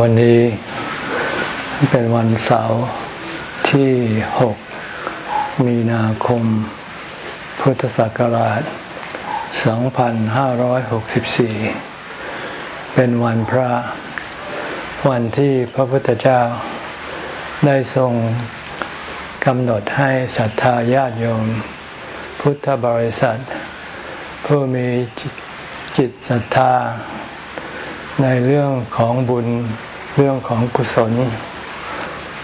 วันนี้เป็นวันเสาร์ที่หกมีนาคม พุทธศักราช 2564 เป็นวันพระ วันที่พระพุทธเจ้าได้ทรงกำหนดให้ศรัทธาญาติโยม พุทธบริษัท ผู้มีจิตศรัทธาในเรื่องของบุญ เรื่องของกุศล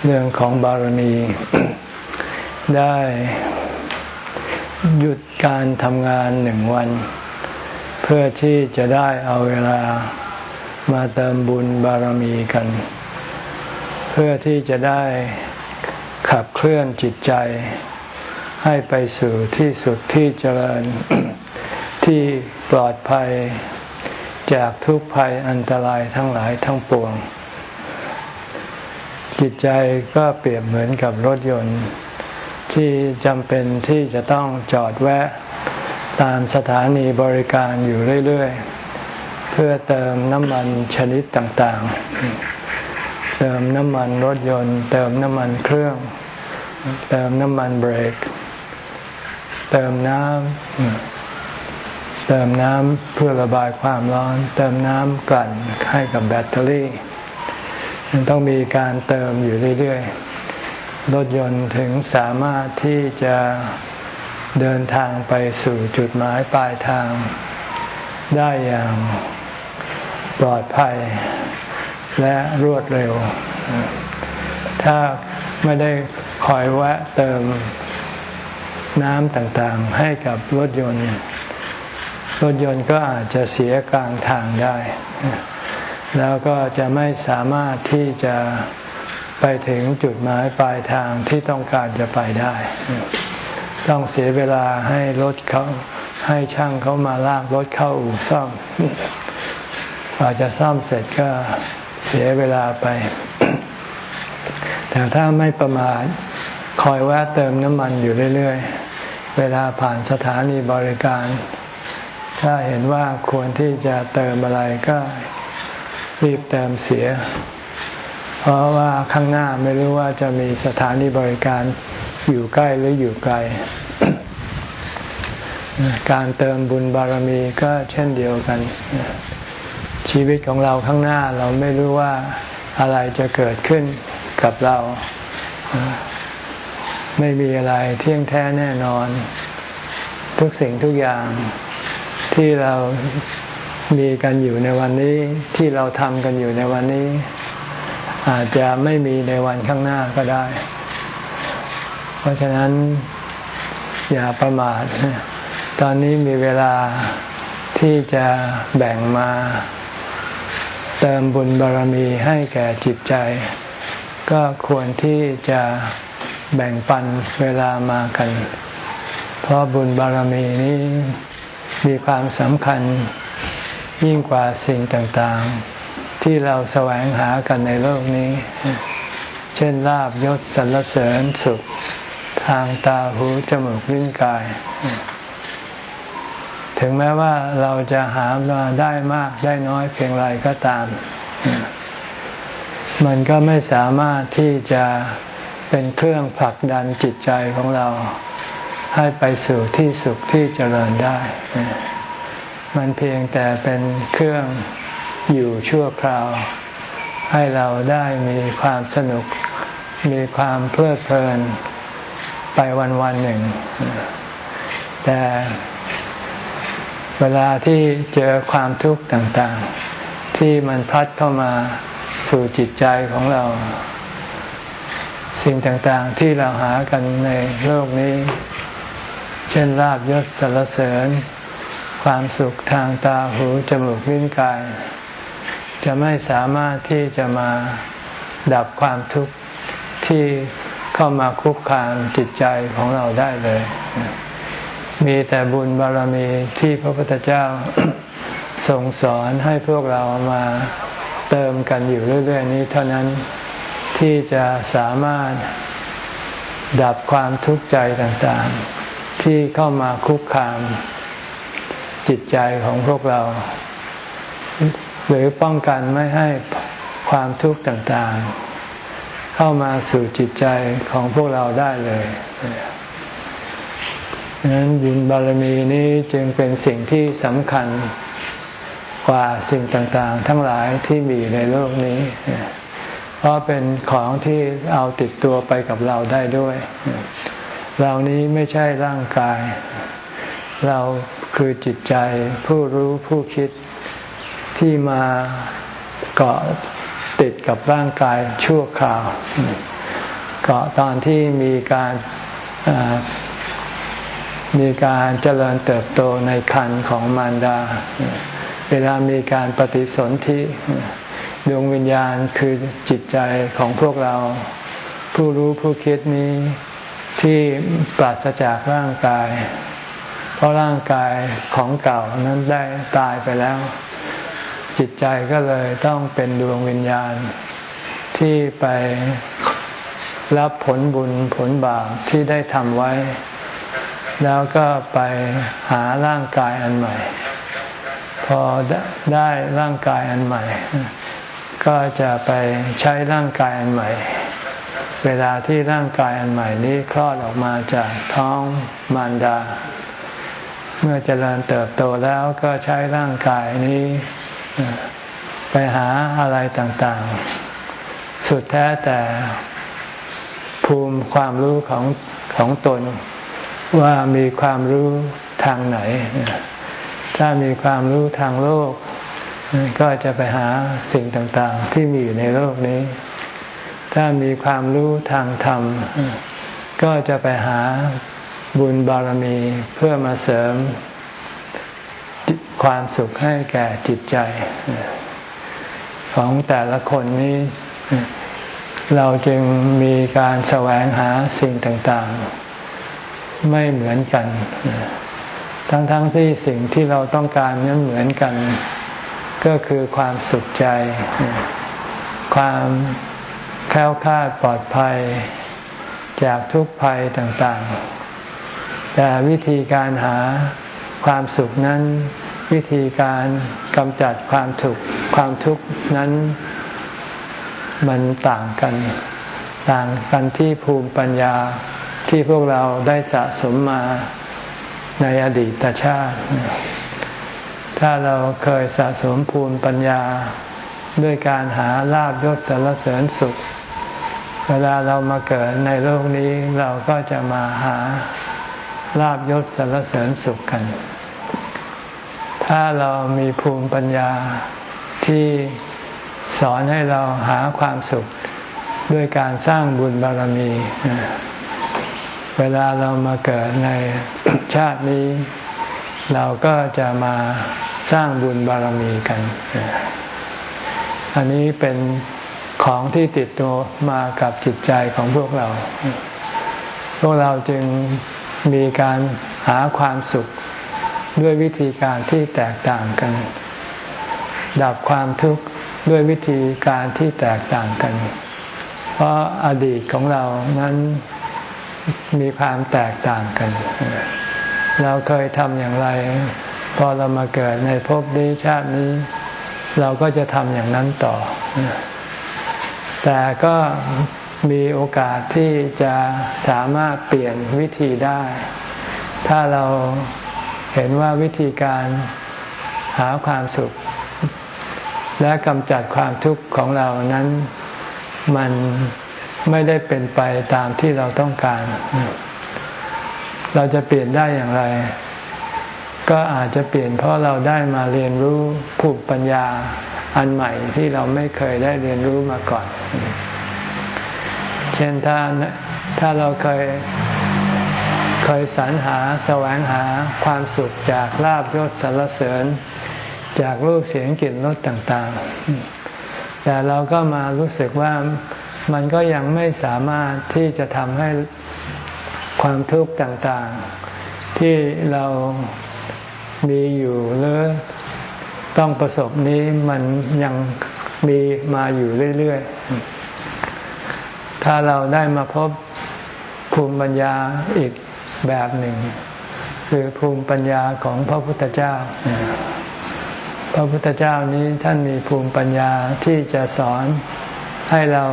เรื่องของบารมี ได้หยุดการทำงานหนึ่งวัน เพื่อที่จะได้เอาเวลามาเติมบุญบารมีกัน เพื่อที่จะได้ขับเคลื่อนจิตใจ ให้ไปสู่ที่สุดที่เจริญ ที่ปลอดภัยจากทุกภัยอันตรายทั้งหลายทั้งปวง จิตใจก็เปรียบเหมือนกับรถยนต์ ที่จำเป็นที่จะต้องจอดแวะตามสถานีบริการอยู่เรื่อย ๆ เพื่อเติมน้ำมันชนิดต่างๆ เติมน้ำมันรถยนต์ เติมน้ำมันเครื่อง เติมน้ำมันเบรก เติมน้ำเติมน้ำเพื่อระบายความร้อน เติมน้ำกลั่นให้กับแบตเตอรี่ มันต้องมีการเติมอยู่เรื่อยๆ รถยนต์ถึงสามารถที่จะเดินทางไปสู่จุดหมายปลายทาง ได้อย่างปลอดภัยและรวดเร็ว ถ้าไม่ได้คอยแวะเติมน้ำต่างๆ ให้กับรถยนต์ รถยนต์ก็อาจจะเสียกลางทางได้ แล้วก็จะไม่สามารถที่จะไปถึงจุดหมายปลายทางที่ต้องการจะไปได้ ต้องเสียเวลาให้รถเขาให้ช่างเขามาลากรถเข้าอู่ซ่อมกว่าจะซ่อมเสร็จก็เสียเวลาไป แต่ถ้าไม่ประมาทคอยแวะเติมน้ำมันอยู่เรื่อยๆ เวลาผ่านสถานีบริการ ถ้าเห็นว่าควรที่จะเติมอะไรก็ รีบเติมเสีย เพราะว่าข้างหน้าไม่รู้ว่าจะมีสถานีบริการอยู่ใกล้หรืออยู่ไกล การเติมบุญบารมีก็เช่นเดียวกัน ชีวิตของเราข้างหน้าเราไม่รู้ว่าอะไรจะเกิดขึ้นกับเรา ไม่มีอะไรเที่ยงแท้แน่นอน ทุกสิ่งทุกอย่างที่เรา มีกันอยู่ในวันนี้ที่เราทำกันอยู่ในวันนี้ อาจจะไม่มีในวันข้างหน้าก็ได้ เพราะฉะนั้นอย่าประมาท ตอนนี้มีเวลาที่จะแบ่งมาเติมบุญบารมีให้แก่จิตใจ ก็ควรที่จะแบ่งปันเวลามากัน เพราะบุญบารมีนี้มีความสำคัญ ยิ่งกว่าสิ่งต่างๆ ที่เราแสวงหากันในโลกนี้ เช่นลาบยศสรรเสริญสุข ทางตาหูจมูกลิ้นกาย ถึงแม้ว่าเราจะหามาได้มากได้น้อยเพียงไรก็ตาม มันก็ไม่สามารถที่จะเป็นเครื่องผลักดันจิตใจของเราให้ไปสู่ที่สุขที่เจริญได้ มันเพียงแต่เป็นเครื่องอยู่ชั่วคราว ให้เราได้มีความสนุก มีความเพลิดเพลินไปวันวันหนึ่ง แต่เวลาที่เจอความทุกข์ต่างๆ ที่มันพัดเข้ามาสู่จิตใจของเรา สิ่งต่างๆที่เราหากันในโลกนี้ เช่นลาบยศสรรเสริญ ความสุขทางตาหูจมูกลิ้นกาย จะไม่สามารถที่จะมาดับความทุกข์ที่เข้ามาคุกคามจิตใจของเราได้เลย มีแต่บุญบารมีที่พระพุทธเจ้าทรงสอนให้พวกเรามาเติมกันอยู่เรื่อย ๆ นี้เท่านั้นที่จะสามารถดับความทุกข์ใจต่างๆ ที่เข้ามาคุกคาม จิตใจของพวกเรา หรือป้องกันไม่ให้ความทุกข์ต่างๆ เข้ามาสู่จิตใจของพวกเราได้เลยดังนั้นบุญบารมีนี้จึงเป็นสิ่งที่สำคัญกว่าสิ่งต่างๆ ทั้งหลายที่มีในโลกนี้ เพราะเป็นของที่เอาติดตัวไปกับเราได้ด้วย เรานี้ไม่ใช่ร่างกาย เรา คือจิตใจผู้รู้ผู้คิดที่มาเกาะติดกับร่างกายชั่วคราว เกาะตอนที่มีการมีการเจริญเติบโตในคันของมารดา เวลามีการปฏิสนธิดวงวิญญาณคือจิตใจของพวกเรา ผู้รู้ผู้คิดนี้ที่ปราศจากร่างกาย เพราะร่างกายของเก่านั้นได้ตายไปแล้ว จิตใจก็เลยต้องเป็นดวงวิญญาณ ที่ไปรับผลบุญผลบาปที่ได้ทำไว้ แล้วก็ไปหาร่างกายอันใหม่ พอได้ร่างกายอันใหม่ ก็จะไปใช้ร่างกายอันใหม่ เวลาที่ร่างกายอันใหม่นี้คลอดออกมาจากท้องมารดา เมื่อเจริญเติบโตแล้วก็ใช้ร่างกายนี้ ไปหาอะไรต่างๆ สุดแท้แต่ภูมิความรู้ของของตน ว่ามีความรู้ทางไหน ถ้ามีความรู้ทางโลก ก็จะไปหาสิ่งต่างๆ ที่มีอยู่ในโลกนี้ ถ้ามีความรู้ทางธรรม ก็จะไปหา บุญบารมีเพื่อมาเสริมความสุขให้แก่จิตใจ ของแต่ละคนนี้ เราจึงมีการแสวงหาสิ่งต่างๆ ไม่เหมือนกัน ทั้งๆทที่สิ่งที่เราต้องการนั้นเหมือนกัน ก็คือความสุขใจ ความแคล้วคลาดปลอดภัย จากทุกภัยต่างๆ แต่วิธีการหาความสุขนั้น วิธีการกำจัดความทุกข์ความทุกข์นั้นมันต่างกัน ต่างกันที่ภูมิปัญญาที่พวกเราได้สะสมมาในอดีตชาติ ถ้าเราเคยสะสมภูมิปัญญาด้วยการหาลาบยศสารเสริญสุข เวลาเรามาเกิดในโลกนี้เราก็จะมาหา ลาบยศสารเสริญสุขกัน ถ้าเรามีภูมิปัญญาที่สอนให้เราหาความสุขด้วยการสร้างบุญบารมี เวลาเรามาเกิดในชาตินี้ เราก็จะมาสร้างบุญบารมีกัน อันนี้เป็นของที่ติดตัวมากับจิตใจของพวกเรา พวกเราจึง มีการหาความสุขด้วยวิธีการที่แตกต่างกัน ดับความทุกข์ด้วยวิธีการที่แตกต่างกัน เพราะอดีตของเรานั้นมีความแตกต่างกัน เราเคยทำอย่างไร พอเรามาเกิดในภพนี้ชาตินี้ เราก็จะทำอย่างนั้นต่อ แต่ก็ มีโอกาสที่จะสามารถเปลี่ยนวิธีได้ ถ้าเราเห็นว่าวิธีการหาความสุข และกำจัดความทุกข์ของเรานั้นมันไม่ได้เป็นไปตามที่เราต้องการ เราจะเปลี่ยนได้อย่างไร ก็อาจจะเปลี่ยนเพราะเราได้มาเรียนรู้ภูมิปัญญาอันใหม่ที่เราไม่เคยได้เรียนรู้มาก่อน เช่นถ้าถ้าเราเคยเคยสรรหาแสวงหาความสุขจากลาบยศสรรเสริญ จากรูปเสียงกลิ่นรสต่างๆ แต่เราก็มารู้สึกว่ามันก็ยังไม่สามารถที่จะทำให้ความทุกข์ต่างๆ ที่เรามีอยู่หรือต้องประสบนี้มันยังมีมาอยู่เรื่อย ๆ ถ้าเราได้มาพบภูมิปัญญาอีกแบบหนึ่ง คือภูมิปัญญาของพระพุทธเจ้า พระพุทธเจ้านี้ท่านมีภูมิปัญญาที่จะสอนให้เรา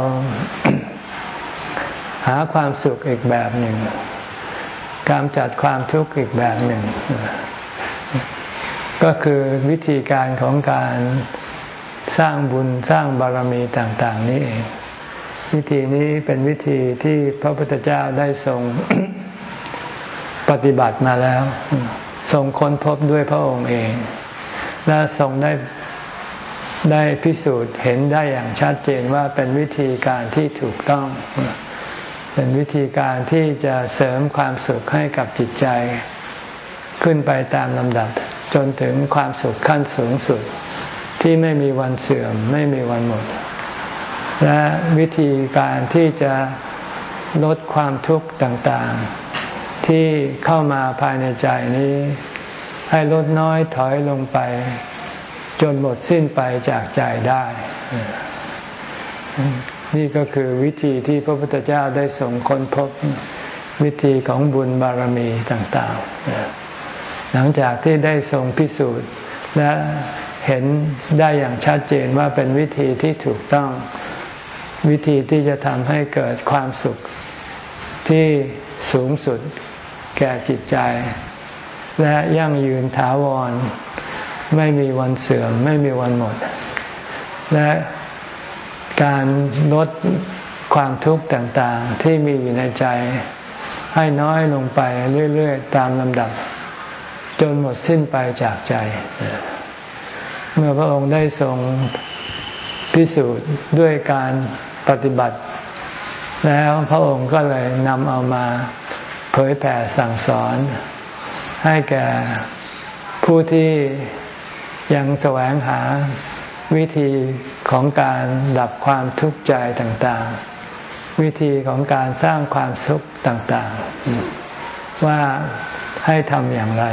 หาความสุขอีกแบบหนึ่ง การจัดความทุกข์อีกแบบหนึ่ง ก็คือวิธีการของการสร้างบุญสร้างบารมีต่าง ๆ นี้เอง วิธีนี้เป็นวิธีที่พระพุทธเจ้าได้ทรงปฏิบัติมาแล้ว ทรงค้นพบด้วยพระองค์เอง และทรงได้ได้พิสูจน์เห็นได้อย่างชัดเจนว่าเป็นวิธีการที่ถูกต้อง เป็นวิธีการที่จะเสริมความสุขให้กับจิตใจ ขึ้นไปตามลำดับ จนถึงความสุขขั้นสูงสุด ที่ไม่มีวันเสื่อมไม่มีวันหมด และวิธีการที่จะลดความทุกข์ต่างๆ ที่เข้ามาภายในใจนี้ ให้ลดน้อยถอยลงไป จนหมดสิ้นไปจากใจได้ นี่ก็คือวิธีที่พระพุทธเจ้าได้ส่งค้นพบวิธีของบุญบารมีต่างๆ หลังจากที่ได้ทรงพิสูจน์และเห็นได้อย่างชัดเจนว่าเป็นวิธีที่ถูกต้อง วิธีที่จะทำให้เกิดความสุขที่สูงสุดแก่จิตใจ และยั่งยืนถาวร ไม่มีวันเสื่อม ไม่มีวันหมด และการลดความทุกข์ต่างๆ ที่มีอยู่ในใจ ให้น้อยลงไปเรื่อยๆ ตามลำดับ จนหมดสิ้นไปจากใจ เมื่อพระองค์ได้ทรงพิสูจน์ด้วยการ ปฏิบัติ แล้วพระองค์ก็เลยนำเอามาเผยแผ่สั่งสอน ให้แก่ผู้ที่ยังแสวงหาวิธีของการดับความทุกข์ใจต่างๆ วิธีของการสร้างความสุขต่างๆ ว่าให้ทำอย่างไร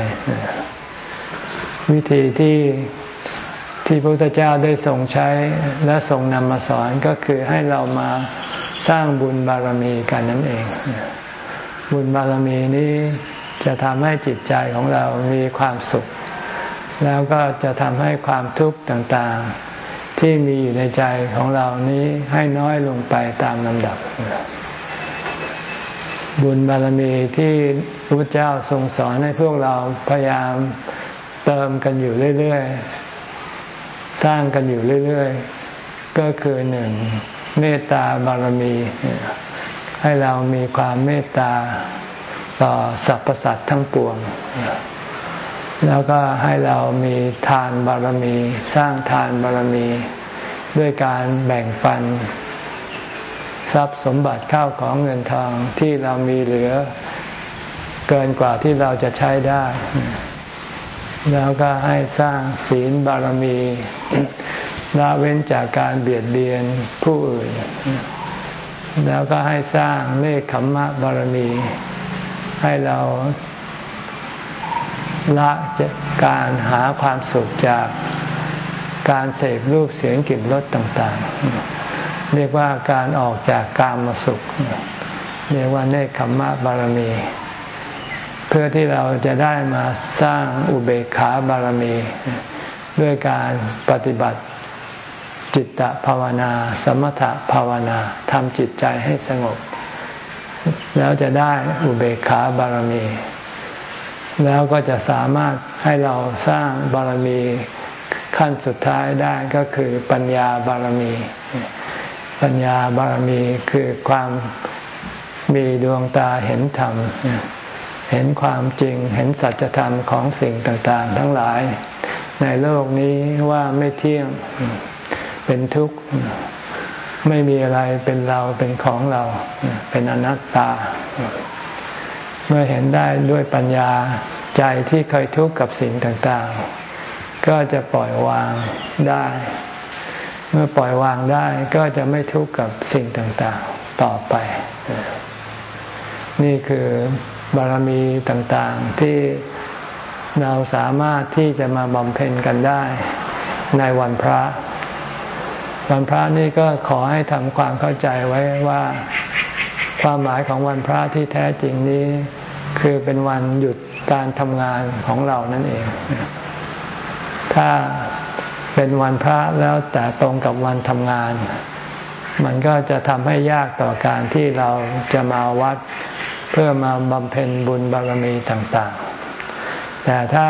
วิธีที่ ที่พระพุทธเจ้าได้ทรงใช้และทรงนำมาสอนก็คือให้เรามาสร้างบุญบารมีกันนั่นเอง บุญบารมีนี้จะทำให้จิตใจของเรามีความสุข แล้วก็จะทำให้ความทุกข์ต่างๆ ที่มีอยู่ในใจของเรานี้ให้น้อยลงไปตามลำดับ บุญบารมีที่พระพุทธเจ้าทรงสอนให้พวกเราพยายามเติมกันอยู่เรื่อย ๆ สร้างกันอยู่เรื่อย ๆ ก็คือหนึ่งเมตตาบารมี ให้เรามีความเมตตาต่อสรรพสัตว์ทั้งปวง แล้วก็ให้เรามีทานบารมี สร้างทานบารมี ด้วยการแบ่งปัน ทรัพย์สมบัติข้าวของเงินทองที่เรามีเหลือ เกินกว่าที่เราจะใช้ได้ แล้วก็ให้สร้างศีลบารมีละเว้นจากการเบียดเบียนผู้อื่น แล้วก็ให้สร้างเนคขมมะบารมี ให้เราละจากการหาความสุขจากการเสพรูปเสียงกลิ่นรสต่างๆ เรียกว่าการออกจากกามสุข เรียกว่าเนคขมมะบารมี เพื่อที่เราจะได้มาสร้างอุเบกขาบารมี ด้วยการปฏิบัติจิตตภาวนา สมถภาวนาทำจิตใจให้สงบ แล้วจะได้อุเบกขาบารมี แล้วก็จะสามารถให้เราสร้างบารมีขั้นสุดท้ายได้ก็คือปัญญาบารมี ปัญญาบารมีคือความมีดวงตาเห็นธรรม เห็นความจริงเห็นสัจธรรมของสิ่งต่างๆ ทั้งหลาย ในโลกนี้ว่าไม่เที่ยงเป็นทุกข์ไม่มีอะไรเป็นเราเป็นของเรา เป็นอนัตตา เมื่อเห็นได้ด้วยปัญญาใจที่เคยทุกข์กับสิ่งต่างๆ ก็จะปล่อยวางได้ เมื่อปล่อยวางได้ก็จะไม่ทุกข์กับสิ่งต่างๆ ต่อไป นี่คือ บารมีต่างๆ ที่เราสามารถที่จะมาบำเพ็ญกันได้ในวันพระ วันพระนี่ก็ขอให้ทำความเข้าใจไว้ว่า ความหมายของวันพระที่แท้จริงนี้ คือเป็นวันหยุดการทำงานของเรานั่นเอง ถ้าเป็นวันพระแล้วแต่ตรงกับวันทำงาน มันก็จะทำให้ยากต่อการที่เราจะมาวัด เพื่อมาบำเพ็ญบุญบารมีต่างๆ แต่ถ้า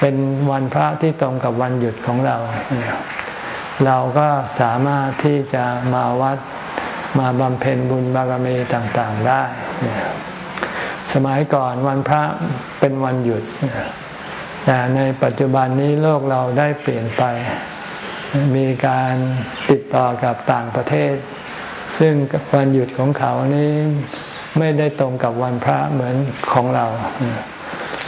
เป็นวันพระที่ตรงกับวันหยุดของเรา เราก็สามารถที่จะมาวัดมาบำเพ็ญบุญบารมีต่างๆได้ สมัยก่อนวันพระเป็นวันหยุด แต่ในปัจจุบันนี้โลกเราได้เปลี่ยนไป มีการติดต่อกับต่างประเทศ ซึ่งวันหยุดของเขานี้ ไม่ได้ตรงกับวันพระเหมือนของเรา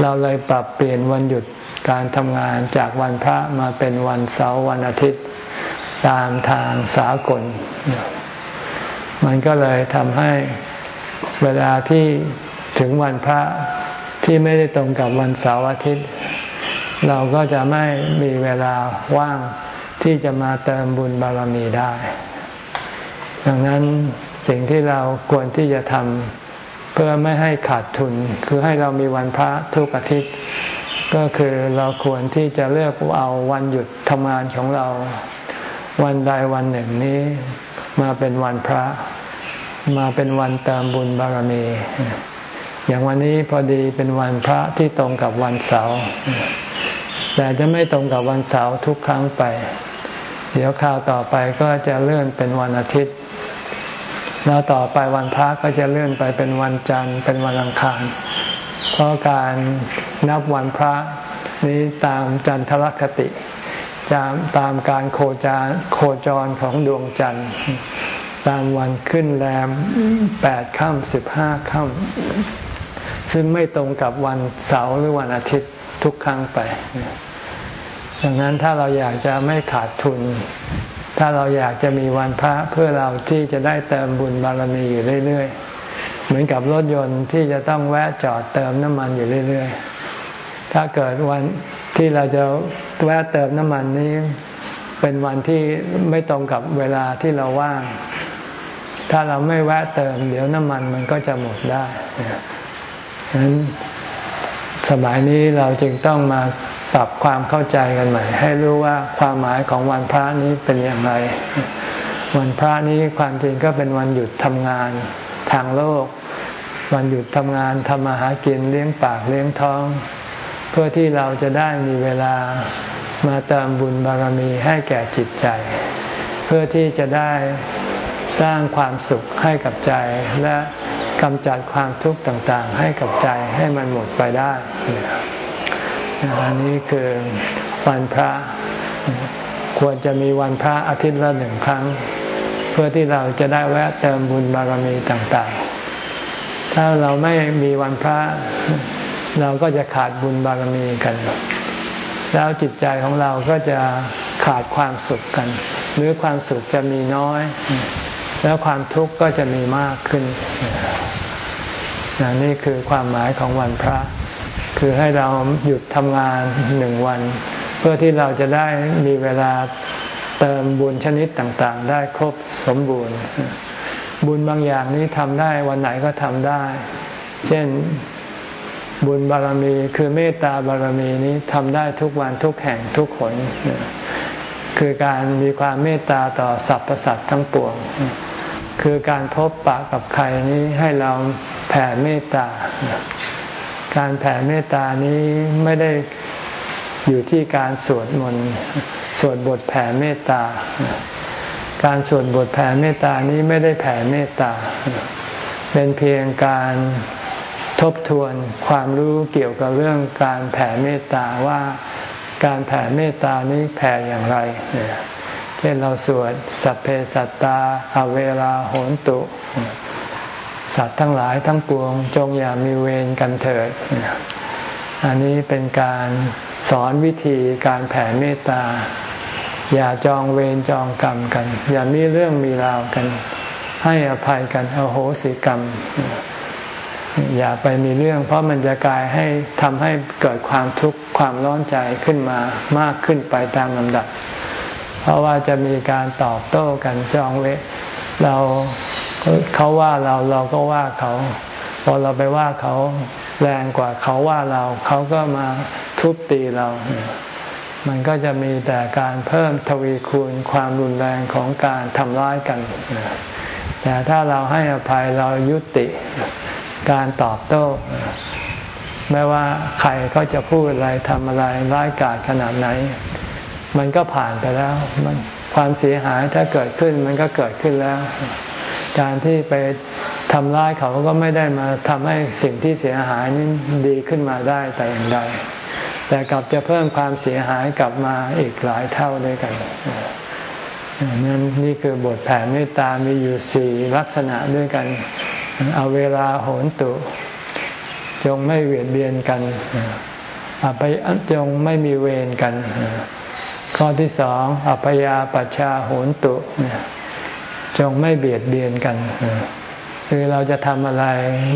เราเลยปรับเปลี่ยนวันหยุดการทำงานจากวันพระมาเป็นวันเสาร์วันอาทิตย์ ตามทางสากล มันก็เลยทำให้เวลาที่ถึงวันพระที่ไม่ได้ตรงกับวันเสาร์อาทิตย์ เราก็จะไม่มีเวลาว่างที่จะมาเติมบุญบารมีได้ ดังนั้น สิ่งที่เราควรที่จะทำเพื่อไม่ให้ขาดทุน คือให้เรามีวันพระทุกอาทิตย์ ก็คือเราควรที่จะเลือกเอาวันหยุดทำงานของเรา วันใดวันหนึ่งนี้ มาเป็นวันพระ มาเป็นวันเติมบุญบารมีอย่างวันนี้พอดีเป็นวันพระที่ตรงกับวันเสาร์แต่จะไม่ตรงกับวันเสาร์ทุกครั้งไป เดี๋ยวคราวต่อไปก็จะเลื่อนเป็นวันอาทิตย์ แล้วต่อไปวันพระก็จะเลื่อนไปเป็นวันจันทร์เป็นวันอังคาร เพราะการนับวันพระนี้ตามจันทรคติจะตามการโคจรโคจรของดวงจันทร์ตามวันขึ้นแรมแปดค่ำสิบห้าค่ำซึ่งไม่ตรงกับวันเสาร์หรือวันอาทิตย์ทุกครั้งไป ดังนั้นถ้าเราอยากจะไม่ขาดทุน ถ้าเราอยากจะมีวันพระเพื่อเราที่จะได้เติมบุญบารมีอยู่เรื่อยๆ เหมือนกับรถยนต์ที่จะต้องแวะจอดเติมน้ำมันอยู่เรื่อยๆ ถ้าเกิดวันที่เราจะแวะเติมน้ำมันนี้ เป็นวันที่ไม่ตรงกับเวลาที่เราว่าง ถ้าเราไม่แวะเติม เดี๋ยวน้ำมันมันก็จะหมดได้ฉะนั้น สมัยนี้เราจึงต้องมาปรับความเข้าใจกันใหม่ ให้รู้ว่าความหมายของวันพระนี้เป็นอย่างไร วันพระนี้ความจริงก็เป็นวันหยุดทำงานทางโลก วันหยุดทำงานทำมาหากินเลี้ยงปากเลี้ยงท้อง เพื่อที่เราจะได้มีเวลามาเติมบุญบารมีให้แก่จิตใจ เพื่อที่จะได้สร้างความสุขให้กับใจและ กำจัดความทุกข์ต่างๆ ให้กับใจให้มันหมดไปได้อันนี้คือวันพระควรจะมีวันพระอาทิตย์ละหนึ่งครั้ง เพื่อที่เราจะได้แวะเติมบุญบารมีต่างๆ ถ้าเราไม่มีวันพระ เราก็จะขาดบุญบารมีกัน แล้วจิตใจของเราก็จะขาดความสุขกัน หรือความสุขจะมีน้อย แล้วความทุกข์ก็จะมีมากขึ้น นี่คือความหมายของวันพระ คือให้เราหยุดทำงานหนึ่งวัน เพื่อที่เราจะได้มีเวลาเติมบุญชนิดต่างๆ ได้ครบสมบูรณ์ บุญบางอย่างนี้ทำได้วันไหนก็ทำได้ เช่นบุญบารมีคือเมตตาบารมีนี้ทำได้ทุกวันทุกแห่งทุกคน คือการมีความเมตตาต่อสรรพสัตว์ทั้งปวง คือการพบปะกับใครนี้ให้เราแผ่เมตตา การแผ่เมตตานี้ไม่ได้อยู่ที่การสวดมนต์สวดบทแผ่เมตตา การสวดบทแผ่เมตตานี้ไม่ได้แผ่เมตตา เป็นเพียงการทบทวนความรู้เกี่ยวกับเรื่องการแผ่เมตตาว่าการแผ่เมตตานี้แผ่อย่างไรเช่นเราสวดสัพเพสัตตาอเวลาโหนตุ สัตว์ทั้งหลายทั้งปวง จงอย่ามีเวรกันเถิด อันนี้เป็นการสอนวิธีการแผ่เมตตา อย่าจองเวรจองกรรมกัน อย่ามีเรื่องมีราวกัน ให้อภัยกันอโหสิกรรม อย่าไปมีเรื่อง เพราะมันจะกลายให้ทำให้เกิดความทุกข์ความร้อนใจขึ้นมามากขึ้นไปตามลำดับ เพราะว่าจะมีการตอบโต้กันจองเวเราเขาว่าเราเราก็ว่าเขา พอเราไปว่าเขาแรงกว่าเขาว่าเรา เขาก็มาทุบตีเรา มันก็จะมีแต่การเพิ่มทวีคูณความรุนแรงของการทำร้ายกัน แต่ถ้าเราให้อภัยเรายุติการตอบโต้ไม่ว่าใครเขาจะพูดอะไรทำอะไรร้ายกาจขนาดไหน มันก็ผ่านไปแล้วมันความเสียหายถ้าเกิดขึ้นมันก็เกิดขึ้นแล้ว การที่ไปทำร้ายเขาก็ไม่ได้มาทำให้สิ่งที่เสียหายนี้ดีขึ้นมาได้แต่อย่างใดแต่กลับจะเพิ่มความเสียหายกลับมาอีกหลายเท่าด้วยกันนั่นนี่คือบทแผ่เมตตามีอยู่สี่ลักษณะด้วยกัน เอาเวลาโหนตุ จงไม่เวียดเบียนกันอภยจงไม่มีเวรกัน ข้อที่สองอภยาปัชชาโหนตุ จงไม่เบียดเบียนกัน คือเราจะทำอะไร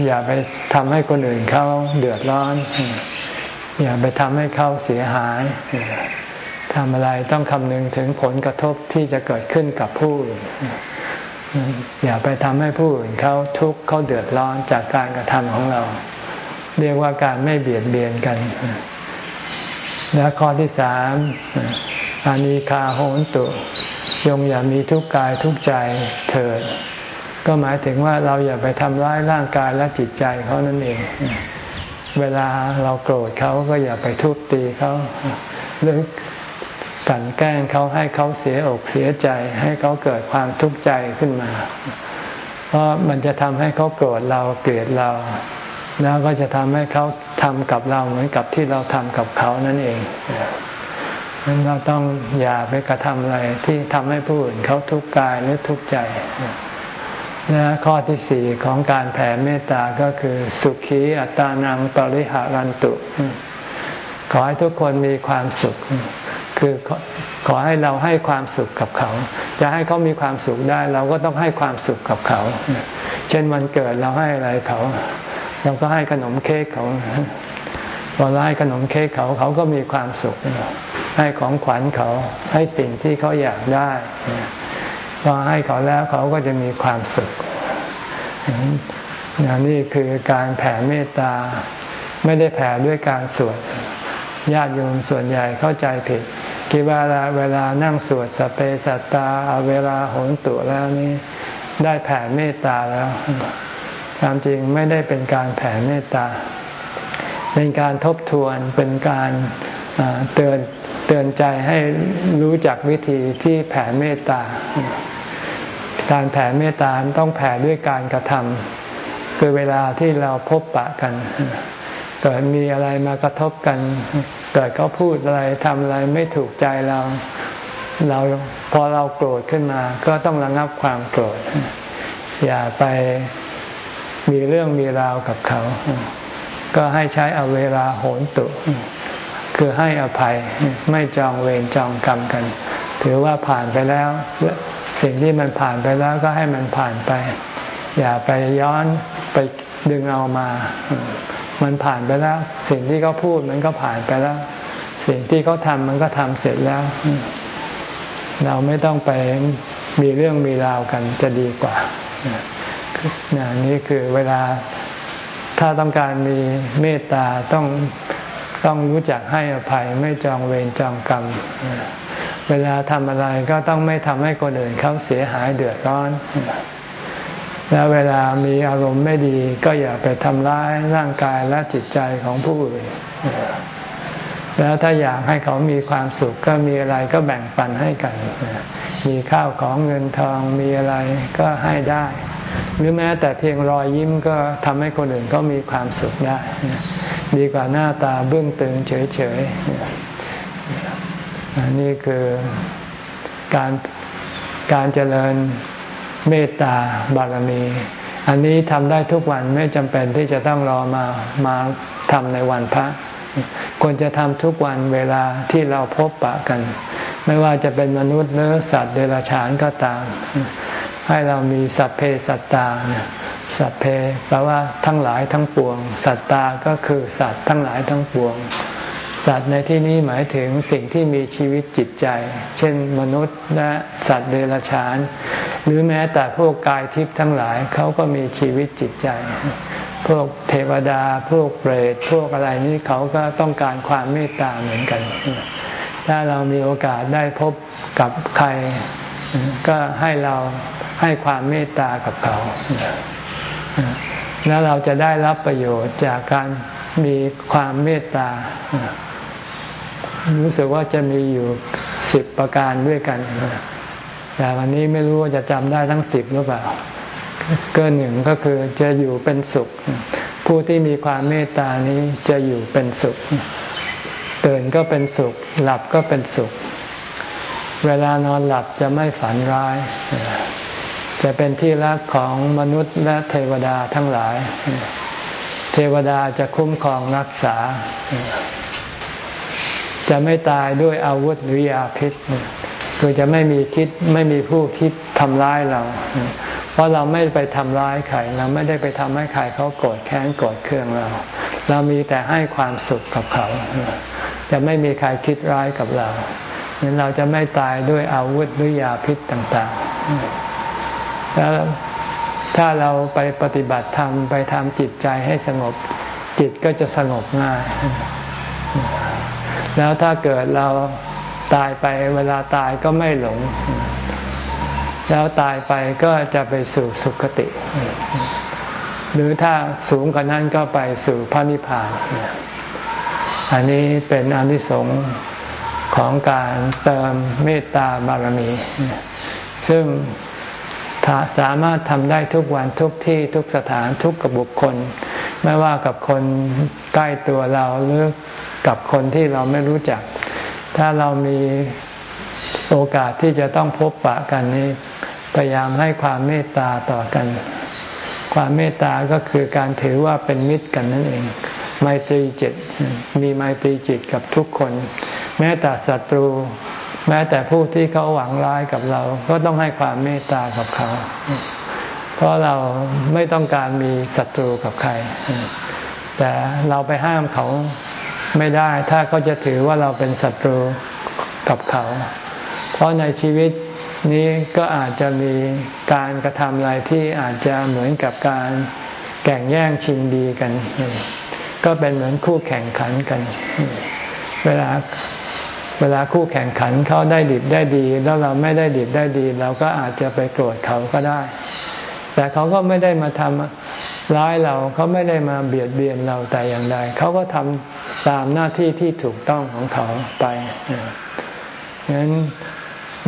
อย่าไปทำให้คนอื่นเขาเดือดร้อน อย่าไปทำให้เขาเสียหายทำอะไรต้องคำนึงถึงผลกระทบที่จะเกิดขึ้นกับผู้อื่นอย่าไปทำให้ผู้อื่นเขาทุกข์เขาเดือดร้อนจากการกระทำของเรา เรียกว่าการไม่เบียดเบียนกัน และข้อที่สาม อานิคาโหนตุยงอย่ามีทุกกายทุกใจเถิด ก็หมายถึงว่าเราอย่าไปทำร้ายร่างกายและจิตใจเขานั่นเอง เวลาเราโกรธเขาก็อย่าไปทุบตีเขาหรือกันแกล้งเขาให้เขาเสียอกเสียใจ ให้เขาเกิดความทุกข์ใจขึ้นมา เพราะมันจะทำให้เขาโกรธเราเกลียดเรา แล้วก็จะทำให้เขาทำกับเราเหมือนกับที่เราทำกับเขานั่นเอง นั้นเราต้องอย่าไปกระทำอะไรที่ทำให้ผู้อื่นเขาทุกข์กายหรือทุกข์ใจนะข้อที่สี่ของการแผ่เมตตาก็คือ สุขีอัตานังปริหารันตุ ขอให้ทุกคนมีความสุข คือขอให้เราให้ความสุขกับเขา จะให้เขามีความสุขได้ เราก็ต้องให้ความสุขกับเขา เช่นวันเกิดเราให้อะไรเขา เราก็ให้ขนมเค้กเขาพอเราให้ขนมเค้กเขาเขาก็มีความสุข ให้ของขวัญเขาให้สิ่งที่เขาอยากได้พอให้เขาแล้วเขาก็จะมีความสุขนี่คือการแผ่เมตตา ไม่ได้แผ่ด้วยการสวดญาติโยมส่วนใหญ่เข้าใจผิดคิดว่าเวลานั่งสวดสเปสัตตาเอาเวลาโหนตุแล้วนี้ได้แผ่เมตตาแล้วความจริงไม่ได้เป็นการแผ่เมตตา เป็นการทบทวนเป็นการเตือน เตือนใจให้รู้จักวิธีที่แผ่เมตตา การแผ่เมตตาต้องแผ่ด้วยการกระทำคือเวลาที่เราพบปะกัน เกิดมีอะไรมากระทบกัน เกิดเขาพูดอะไรทำอะไรไม่ถูกใจเราเราพอเราโกรธขึ้นมาก็ต้องระงับความโกรธ อย่าไปมีเรื่องมีราวกับเขา ก็ให้ใช้เอาเวลาโหนตุ คือให้อภัยไม่จองเวรจองกรรมกัน ถือว่าผ่านไปแล้ว สิ่งที่มันผ่านไปแล้วก็ให้มันผ่านไป อย่าไปย้อนไปดึงเอามา มันผ่านไปแล้ว สิ่งที่เขาพูดมันก็ผ่านไปแล้ว สิ่งที่เขาทำมันก็ทำเสร็จแล้ว เราไม่ต้องไปมีเรื่องมีราวกันจะดีกว่านี่คือเวลาถ้าต้องการมีเมตตาต้อง ต้องรู้จักให้อภัยไม่จองเวรจองกรรม เวลาทำอะไรก็ต้องไม่ทำให้คนอื่นเขาเสียหายเดือดร้อน แล้วเวลามีอารมณ์ไม่ดี ก็อย่าไปทำร้ายร่างกายและจิตใจของผู้อื่น แล้วถ้าอยากให้เขามีความสุขก็มีอะไรก็แบ่งปันให้กัน มีข้าวของเงินทองมีอะไรก็ให้ได้ หรือแม้แต่เพียงรอยยิ้มก็ทำให้คนอื่นก็มีความสุขได้ ดีกว่าหน้าตาเบื้องตึงเฉยๆนี่คือการการเจริญเมตตาบารมี อันนี้ทำได้ทุกวันไม่จำเป็นที่จะต้องรอมามาทำในวันพระ ควรจะทำทุกวันเวลาที่เราพบปะกัน ไม่ว่าจะเป็นมนุษย์หรือสัตว์เดรัจฉานก็ตาม ให้เรามีสัพเพสัตตาสัพเพแปลว่าทั้งหลายทั้งปวง สัตตาก็คือสัตว์ทั้งหลายทั้งปวง สัตว์ในที่นี้หมายถึงสิ่งที่มีชีวิตจิตใจ เช่นมนุษย์และสัตว์เดรัจฉาน หรือแม้แต่พวกกายทิพย์ทั้งหลายเขาก็มีชีวิตจิตใจ พวกเทวดา พวกเปรตพวกอะไรนี้เขาก็ต้องการความเมตตาเหมือนกัน ถ้าเรามีโอกาสได้พบกับใคร ก็ให้เราให้ความเมตตากับเขา แล้วเราจะได้รับประโยชน์จากการมีความเมตตา รู้สึกว่าจะมีอยู่สิบประการด้วยกันแต่วันนี้ไม่รู้ว่าจะจำได้ทั้งสิบหรือเปล่า เกินหนึ่งก็คือจะอยู่เป็นสุข ผู้ที่มีความเมตตานี้จะอยู่เป็นสุขตื่นก็เป็นสุข หลับก็เป็นสุข เวลานอนหลับจะไม่ฝันร้าย จะเป็นที่รักของมนุษย์และเทวดาทั้งหลาย เทวดาจะคุ้มครองรักษา จะไม่ตายด้วยอาวุธหรือยาพิษคือจะไม่มีคิดไม่มีผู้คิดทำร้ายเรา ราะเราไม่ไปทำร้ายใครเราไม่ได้ไปทำให้ใครเขาโกรธแค้นโกรธเคืองเรา เรามีแต่ให้ความสุขกับเขา จะไม่มีใครคิดร้ายกับเรานั้นเราจะไม่ตายด้วยอาวุธหรือยาพิษต่างๆ แล้วถ้าเราไปปฏิบัติธรรมไปทำจิตใจให้สงบจิตก็จะสงบง่าย แล้วถ้าเกิดเราตายไปเวลาตายก็ไม่หลง แล้วตายไปก็จะไปสู่สุคติ หรือถ้าสูงกว่านั้นก็ไปสู่พระนิพพานอันนี้เป็นอนิสงส์ของการเติมเมตตาบารมี ซึ่งสามารถทำได้ทุกวันทุกที่ทุกสถานทุกกับบุคคล ไม่ว่ากับคนใกล้ตัวเราหรือกับคนที่เราไม่รู้จัก ถ้าเรามี โอกาสที่จะต้องพบปะกันนี้พยายามให้ความเมตตาต่อกัน ความเมตตาก็คือการถือว่าเป็นมิตรกันนั่นเอง ไมตรีจิตมีไมตรีจิตกับทุกคน แม้แต่ศัตรู แม้แต่ผู้ที่เขาหวังร้ายกับเรา ก็ต้องให้ความเมตตากับเขา เพราะเราไม่ต้องการมีศัตรูกับใคร แต่เราไปห้ามเขาไม่ได้ ถ้าเขาจะถือว่าเราเป็นศัตรูกับเขา เพราะในชีวิตนี้ก็อาจจะมีการกระทำอะไรที่อาจจะเหมือนกับการแข่งแย่งชิงดีกัน ก็เป็นเหมือนคู่แข่งขันกัน เวลาเวลาคู่แข่งขันเขาได้ดิบได้ดี แล้วเราไม่ได้ดิบได้ดี เราก็อาจจะไปโกรธเขาก็ได้ แต่เขาก็ไม่ได้มาทำร้ายเราเขาไม่ได้มาเบียดเบียนเราแต่อย่างใดเขาก็ทำตามหน้าที่ที่ถูกต้องของเขาไปฉะนั้น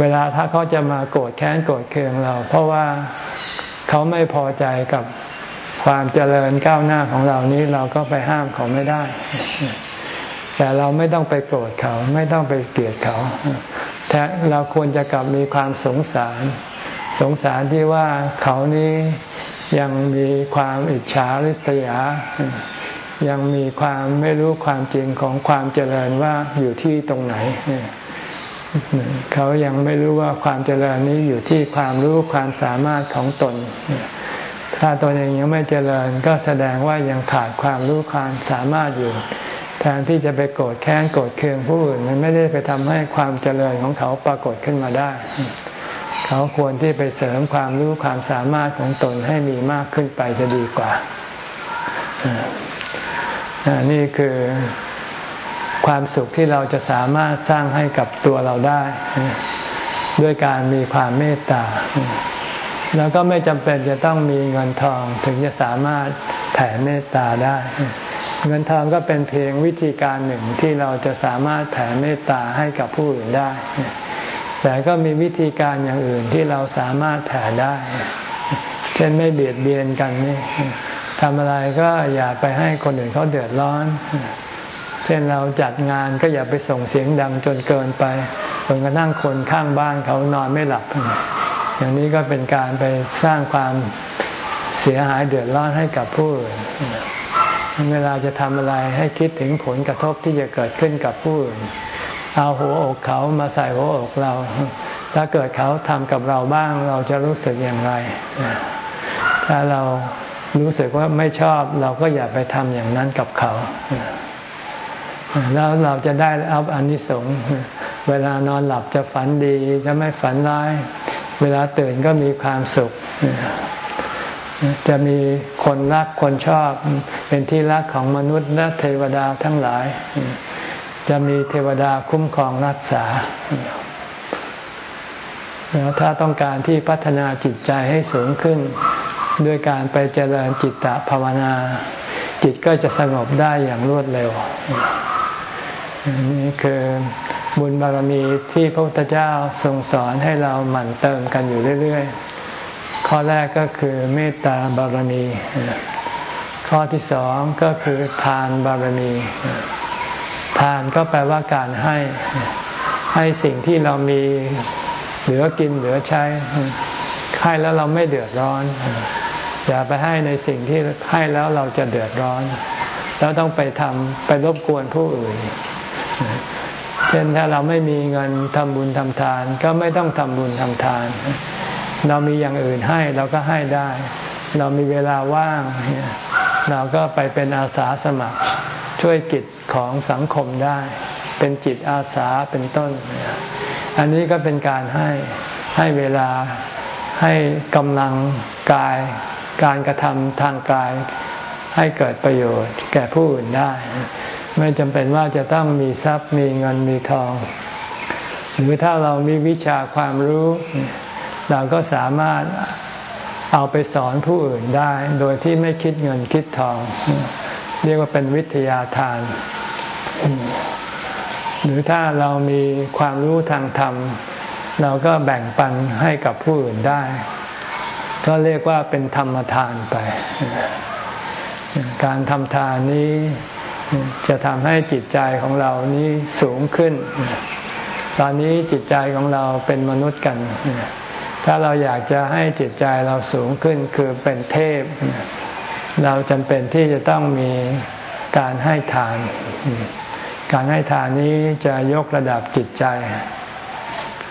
เวลาถ้าเขาจะมาโกรธแค้นโกรธเคืองเรา เพราะว่าเขาไม่พอใจกับความเจริญก้าวหน้าของเรานี้เราก็ไปห้ามเขาไม่ได้ แต่เราไม่ต้องไปโกรธเขาไม่ต้องไปเกลียดเขาแต่เราควรจะกลับมีความสงสาร สงสารที่ว่าเขานี้ยังมีความอิจฉาริษยา ยังมีความไม่รู้ความจริงของความเจริญว่าอยู่ที่ตรงไหน เขายังไม่รู้ว่าความเจริญนี้อยู่ที่ความรู้ความสามารถของตน ถ้าตัวเองยังไม่เจริญก็แสดงว่ายังขาดความรู้ความสามารถอยู่ แทนที่จะไปโกรธแค้นโกรธเคืองผู้อื่นมันไม่ได้ไปทำให้ความเจริญของเขาปรากฏขึ้นมาได้ เขาควรที่ไปเสริมความรู้ความสามารถของตนให้มีมากขึ้นไปจะดีกว่านี่คือ ความสุขที่เราจะสามารถสร้างให้กับตัวเราได้ ด้วยการมีความเมตตา แล้วก็ไม่จำเป็นจะต้องมีเงินทองถึงจะสามารถแผ่เมตตาได้ เงินทองก็เป็นเพียงวิธีการหนึ่งที่เราจะสามารถแผ่เมตตาให้กับผู้อื่นได้ แต่ก็มีวิธีการอย่างอื่นที่เราสามารถแผ่ได้ เช่นไม่เบียดเบียนกันนี่ทำอะไรก็อย่าไปให้คนอื่นเขาเดือดร้อน ช่นเราจัดงานก็อย่าไปส่งเสียงดังจนเกินไปจนกระทั่งคนข้างบ้านเขานอนไม่หลับ อย่างนี้ก็เป็นการไปสร้างความเสียหายเดือดร้อนให้กับผู้อื่นเวลาจะทำอะไรให้คิดถึงผลกระทบที่จะเกิดขึ้นกับผู้อื่นเอาหัวอกเขามาใส่หัวอกเรา ถ้าเกิดเขาทำกับเราบ้างเราจะรู้สึกอย่างไร ถ้าเรารู้สึกว่าไม่ชอบเราก็อย่าไปทำอย่างนั้นกับเขา แล้วเราจะได้รับอนิสงส์เวลานอนหลับจะฝันดีจะไม่ฝันร้าย เวลาตื่นก็มีความสุข จะมีคนรักคนชอบ เป็นที่รักของมนุษย์และเทวดาทั้งหลายจจะมีเทวดาคุ้มครองรักษาแล้วถ้าต้องการที่พัฒนาจิตใจให้สูงขึ้น ด้วยการไปเจริญจิตตภาวนา จิตก็จะสงบได้อย่างรวดเร็ว นี่คือบุญบารมีที่พระพุทธเจ้าทรงสอนให้เราหมั่นเติมกันอยู่เรื่อยๆ ข้อแรกก็คือเมตตาบารมี ข้อที่สองก็คือทานบารมี ทานก็แปลว่าการให้ให้สิ่งที่เรามีเหลือกินเหลือใช้ให้แล้วเราไม่เดือดร้อน อย่าไปให้ในสิ่งที่ให้แล้วเราจะเดือดร้อน แล้วต้องไปทำไปรบกวนผู้อื่น เช่นถ้าเราไม่มีเงินทำบุญทำทาน ก็ไม่ต้องทำบุญทำทาน เรามีอย่างอื่นให้เราก็ให้ได้ เรามีเวลาว่าง เราก็ไปเป็นอาสาสมัคร ช่วยกิจของสังคมได้ เป็นจิตอาสาเป็นต้น อันนี้ก็เป็นการให้ให้เวลาให้กำลังกายการกระทำทางกายให้เกิดประโยชน์แก่ผู้อื่นได้ ไม่จำเป็นว่าจะต้องมีทรัพย์มีเงินมีทอง หรือถ้าเรามีวิชาความรู้ เราก็สามารถเอาไปสอนผู้อื่นได้ โดยที่ไม่คิดเงินคิดทอง เรียกว่าเป็นวิทยาทาน หรือถ้าเรามีความรู้ทางธรรม เราก็แบ่งปันให้กับผู้อื่นได้ ก็เรียกว่าเป็นธรรมทานไป การทำทานนี้ จะทำให้จิตใจของเรานี้สูงขึ้น ตอนนี้จิตใจของเราเป็นมนุษย์กัน ถ้าเราอยากจะให้จิตใจเราสูงขึ้นคือเป็นเทพ เราจำเป็นที่จะต้องมีการให้ทาน การให้ทานนี้จะยกระดับจิตใจ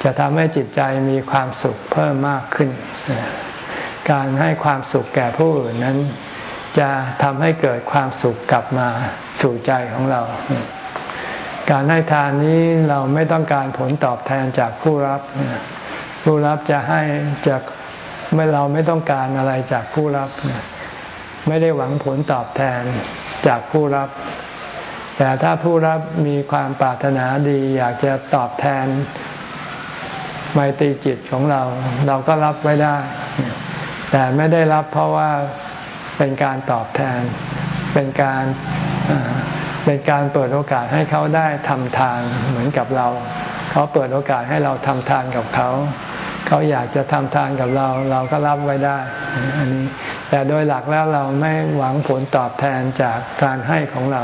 จะทำให้จิตใจมีความสุขเพิ่มมากขึ้น การให้ความสุขแก่ผู้อื่นนั้น จะทำให้เกิดความสุขกลับมาสู่ใจของเรา การให้ทานนี้เราไม่ต้องการผลตอบแทนจากผู้รับ ผู้รับจะให้จากไม่เราไม่ต้องการอะไรจากผู้รับ ไม่ได้หวังผลตอบแทนจากผู้รับ แต่ถ้าผู้รับมีความปรารถนาดี อยากจะตอบแทนไมตรีจิตของเรา เราก็รับไว้ได้ แต่ไม่ได้รับเพราะว่า เป็นการตอบแทน เป็นการเป็นการเปิดโอกาสให้เขาได้ทำทานเหมือนกับเรา เขาเปิดโอกาสให้เราทำทานกับเขา เขาอยากจะทำทานกับเรา เราก็รับไว้ได้ อันนี้ แต่โดยหลักแล้วเราไม่หวังผลตอบแทนจากการให้ของเรา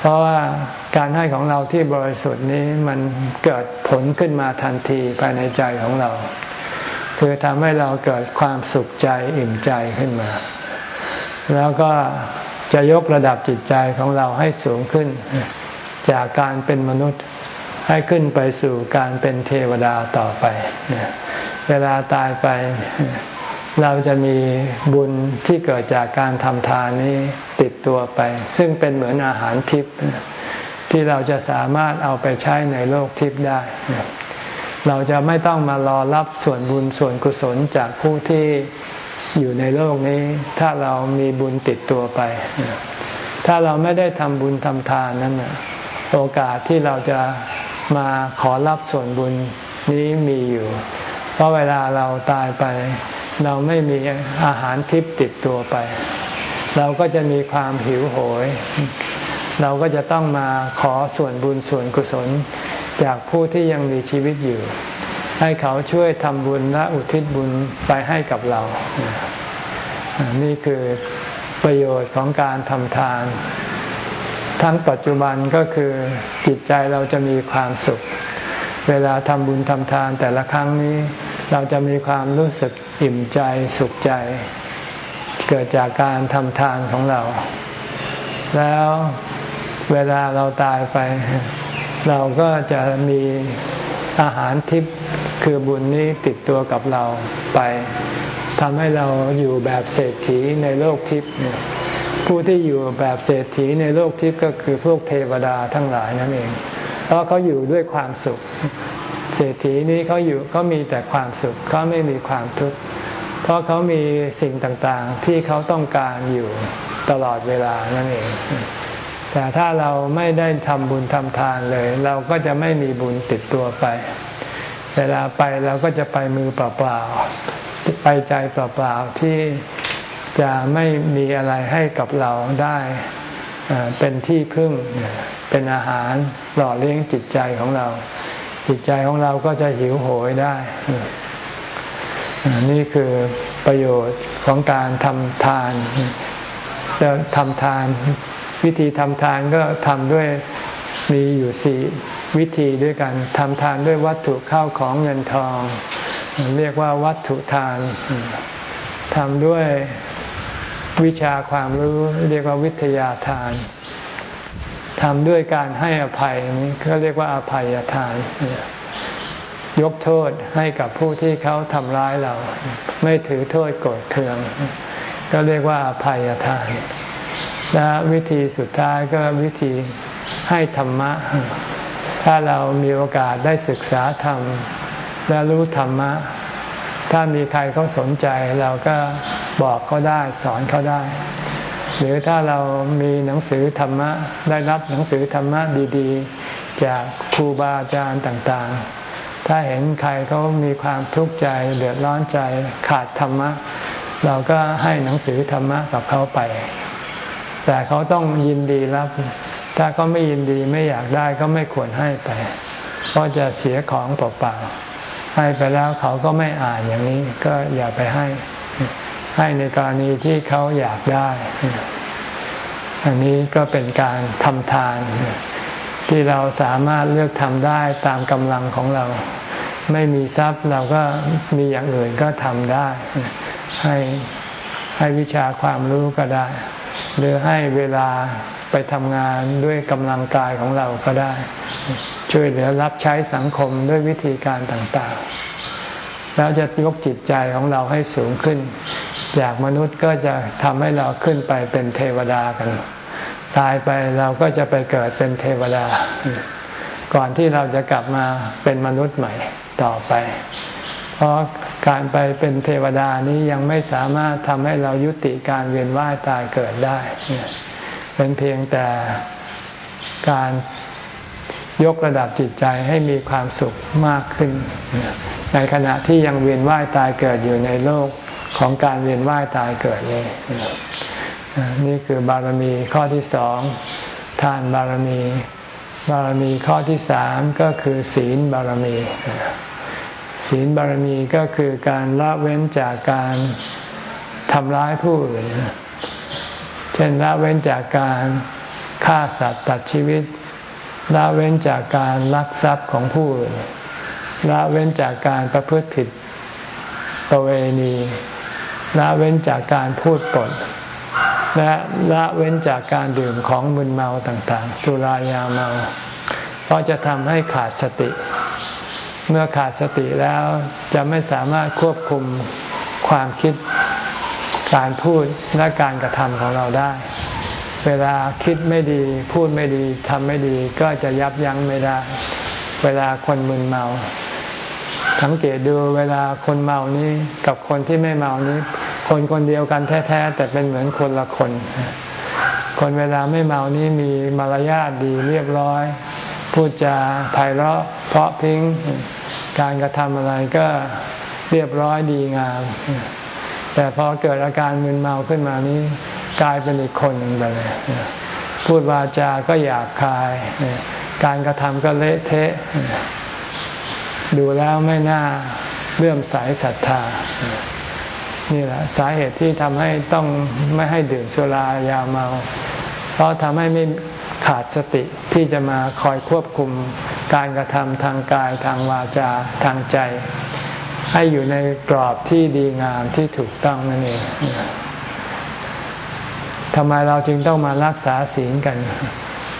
เพราะว่าการให้ของเราที่บริสุทธิ์นี้มันเกิดผลขึ้นมาทันทีภายในใจของเรา คือทำให้เราเกิดความสุขใจอิ่มใจขึ้นมา แล้วก็จะยกระดับจิตใจของเราให้สูงขึ้น จากการเป็นมนุษย์ให้ขึ้นไปสู่การเป็นเทวดาต่อไป เวลาตายไป เราจะมีบุญที่เกิดจากการทำทานนี้ติดตัวไป ซึ่งเป็นเหมือนอาหารทิพย์ที่เราจะสามารถเอาไปใช้ในโลกทิพย์ได้ เราจะไม่ต้องมารอรับส่วนบุญส่วนกุศลจากผู้ที่ อยู่ในโลกนี้ ถ้าเรามีบุญติดตัวไป ถ้าเราไม่ได้ทำบุญทำทานนั้นโอกาสที่เราจะมาขอรับส่วนบุญนี้มีอยู่ เพราะเวลาเราตายไป เราไม่มีอาหารทิพย์ติดตัวไป เราก็จะมีความหิวโหย เราก็จะต้องมาขอส่วนบุญส่วนกุศล จากผู้ที่ยังมีชีวิตอยู่ ให้เขาช่วยทำบุญและอุทิศบุญไปให้กับเรา นี่คือประโยชน์ของการทำทาน ทั้งปัจจุบันก็คือจิตใจเราจะมีความสุข เวลาทำบุญทำทานแต่ละครั้งนี้ เราจะมีความรู้สึกอิ่มใจสุขใจ เกิดจากการทำทานของเรา แล้วเวลาเราตายไป เราก็จะมีอาหารทิพย์ คือบุญนี้ติดตัวกับเราไปทำให้เราอยู่แบบเศรษฐีในโลกทิพย์ผู้ที่อยู่แบบเศรษฐีในโลกทิพย์ก็คือพวกเทวดาทั้งหลายนั่นเอง เพราะเขาอยู่ด้วยความสุข เศรษฐีนี้เขาอยู่เขามีแต่ความสุขเขาไม่มีความทุกข์เพราะเขามีสิ่งต่างๆ ที่เขาต้องการอยู่ตลอดเวลานั่นเอง แต่ถ้าเราไม่ได้ทำบุญทำทานเลย เราก็จะไม่มีบุญติดตัวไป เวลาไปเราก็จะไปมือเปล่าๆ ไปใจเปล่าๆ ที่จะไม่มีอะไรให้กับเราได้เป็นที่พึ่งเป็นอาหารหล่อเลี้ยงจิตใจของเรา จิตใจของเราก็จะหิวโหยได้ นี่คือประโยชน์ของการทำทานจะทำทาน วิธีทำทานก็ทำด้วยมีอยู่สี่ วิธีด้วยกันทำทานด้วยวัตถุเข้าของเงินทอง เรียกว่าวัตถุทานทำด้วยวิชาความรู้เรียกว่าวิทยาทานทำด้วยการให้อภัยนี้ก็เรียกว่าอภัยทาน ยกโทษให้กับผู้ที่เขาทำร้ายเรา ไม่ถือโทษโกรธเคือง ก็เรียกว่าอภัยทานและวิธีสุดท้ายก็วิธีให้ธรรมะ ถ้าเรามีโอกาสได้ศึกษาธรรม และรู้ธรรมะ ถ้ามีใครเขาสนใจเราก็บอกเขาได้สอนเขาได้ หรือถ้าเรามีหนังสือธรรมะ ได้รับหนังสือธรรมะดีๆ จากครูบาอาจารย์ต่างๆ ถ้าเห็นใครเขามีความทุกข์ใจเดือดร้อนใจขาดธรรมะ เราก็ให้หนังสือธรรมะกับเขาไป แต่เขาต้องยินดีรับ ถ้าเขาไม่ยินดีไม่อยากได้ก็ไม่ควรให้ไป เพราะจะเสียของเปล่าๆให้ไปแล้วเขาก็ไม่อ่านอย่างนี้ ก็อย่าไปให้ ให้ในกรณีที่เขาอยากได้ อันนี้ก็เป็นการทำทาน ที่เราสามารถเลือกทำได้ตามกำลังของเรา ไม่มีทรัพย์เราก็มีอย่างอื่นก็ทำได้ ให้ให้วิชาความรู้ก็ได้ หรือให้เวลาไปทำงานด้วยกำลังกายของเราก็ได้ ช่วยเหลือรับใช้สังคมด้วยวิธีการต่างๆ แล้วจะยกจิตใจของเราให้สูงขึ้น จากมนุษย์ก็จะทำให้เราขึ้นไปเป็นเทวดากัน ตายไปเราก็จะไปเกิดเป็นเทวดา ก่อนที่เราจะกลับมาเป็นมนุษย์ใหม่ต่อไป พราะการไปเป็นเทวดานี้ยังไม่สามารถทำให้เรายุติการเวียนว่ายตายเกิดได้ เป็นเพียงแต่การยกระดับจิตใจให้มีความสุขมากขึ้น ในขณะที่ยังเวียนว่ายตายเกิดอยู่ในโลกของการเวียนว่ายตายเกิดนี่นี่คือบารมีข้อที่สองทานบารมี บารมีข้อที่สามก็คือศีลบารมี ศีลบารมีก็คือการละเว้นจากการทำร้ายผู้อื่น เช่นละเว้นจากการฆ่าสัตว์ตัดชีวิต ละเว้นจากการลักทรัพย์ของผู้อื่น ละเว้นจากการประพฤติผิดประเวณี ละเว้นจากการพูดปด และละเว้นจากการดื่มของมึนเมาต่างๆ สุรายาเมา เพราะจะทำให้ขาดสติ เมื่อขาดสติแล้วจะไม่สามารถควบคุมความคิด การพูดและการกระทำของเราได้ เวลาคิดไม่ดี พูดไม่ดีทำไม่ดีก็จะยับยั้งไม่ได้ เวลาคนมึนเมา สังเกตดูเวลาคนเมานี้กับคนที่ไม่เมานี้ คนคนเดียวกันแท้ๆแต่เป็นเหมือนคนละคน คนเวลาไม่เมานี้มีมารยาทดีเรียบร้อย พูดจาไพเราะเพราะพิงการกระทำอะไรก็เรียบร้อยดีงาม แต่พอเกิดอาการมึนเมาขึ้นมานี้กลายเป็นอีกคนหนึ่งไปเลยพูดวาจาก็หยาบคาย การกระทำก็เละเทะ ดูแล้วไม่น่าเลื่อมใสศรัทธา นี่แหละสาเหตุที่ทำให้ต้องไม่ให้ดื่มสุรายาเมา เพราะทำให้ไม่ ขาดสติที่จะมาคอยควบคุมการกระทำทางกายทางวาจาทางใจ ให้อยู่ในกรอบที่ดีงามที่ถูกต้องนั่นเองทำไมเราจึงต้องมารักษาศีลกัน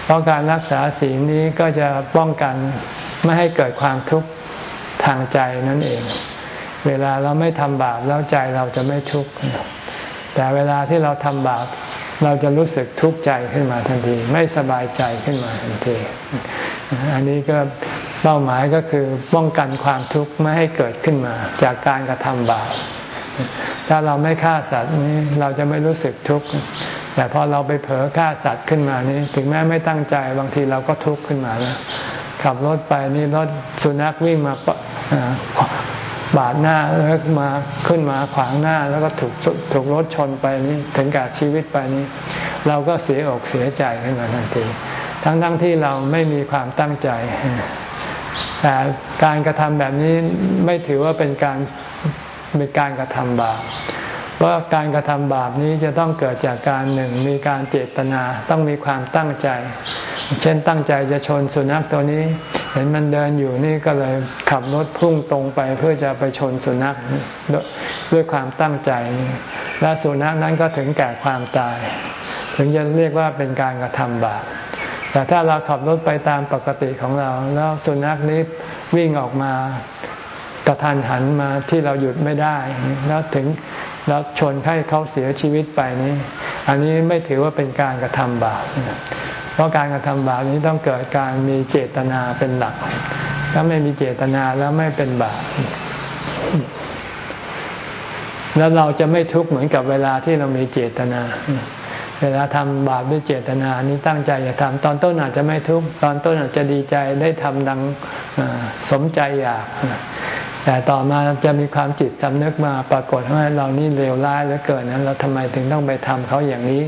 เพราะการรักษาศีลนี้ก็จะป้องกันไม่ให้เกิดความทุกข์ทางใจนั่นเอง เวลาเราไม่ทำบาปแล้วใจเราจะไม่ทุกข์แต่เวลาที่เราทำบาป เราจะรู้สึกทุกข์ใจขึ้นมาทันที ไม่สบายใจขึ้นมาทันที อันนี้ก็เป้าหมายก็คือป้องกันความทุกข์ไม่ให้เกิดขึ้นมา จากการกระทำบาปถ้าเราไม่ฆ่าสัตว์นี้เราจะไม่รู้สึกทุกข์แต่พอเราไปเผลอฆ่าสัตว์ขึ้นมานี่ถึงแม้ไม่ตั้งใจบางทีเราก็ทุกข์ขึ้นมาแล้วขับรถไปนี่รถสุนัขวิ่งมา บาดหน้าแล้วมาขึ้นมาขวางหน้าแล้วก็ถูกถูกรถชนไปนี่ถึงกับชีวิตไปนี้ เราก็เสียอกเสียใจขึ้นมาทันทีทั้งทั้งที่เราไม่มีความตั้งใจ แต่การกระทำแบบนี้ไม่ถือว่าเป็นการเป็นการกระทำบาป ว่าการกระทำบาปนี้จะต้องเกิดจากการหนึ่งมีการเจตนาต้องมีความตั้งใจ เช่นตั้งใจจะชนสุนัขตัวนี้ เห็นมันเดินอยู่นี่ก็เลยขับรถพุ่งตรงไปเพื่อจะไปชนสุนัขด้วยความตั้งใจ และสุนัขนั้นก็ถึงแก่ความตาย ถึงจะเรียกว่าเป็นการกระทำบาปแต่ถ้าเราขับรถไปตามปกติของเรา แล้วสุนัขนี้วิ่งออกมากระทันหันมาที่เราหยุดไม่ได้ แล้วถึง แล้วชนให้เขาเสียชีวิตไปนี้ อันนี้ไม่ถือว่าเป็นการกระทำบาปเพราะการกระทำบาปนี้ต้องเกิดการมีเจตนาเป็นหลัก ถ้าไม่มีเจตนาแล้วไม่เป็นบาปแล้วเราจะไม่ทุกข์เหมือนกับเวลาที่เรามีเจตนา เวลาทำบาปด้วยเจตนานี้ตั้งใจจะทำตอนต้นอาจจะไม่ทุกข์ตอนต้นอาจจะดีใจได้ทำดังสมใจอยาก แต่ต่อมาจะมีความจิตสำนึกมาปรากฏว่าเรานี่เลวร้ายเหลือเกินนั้นเราทำไมถึงต้องไปทำเขาอย่างนี้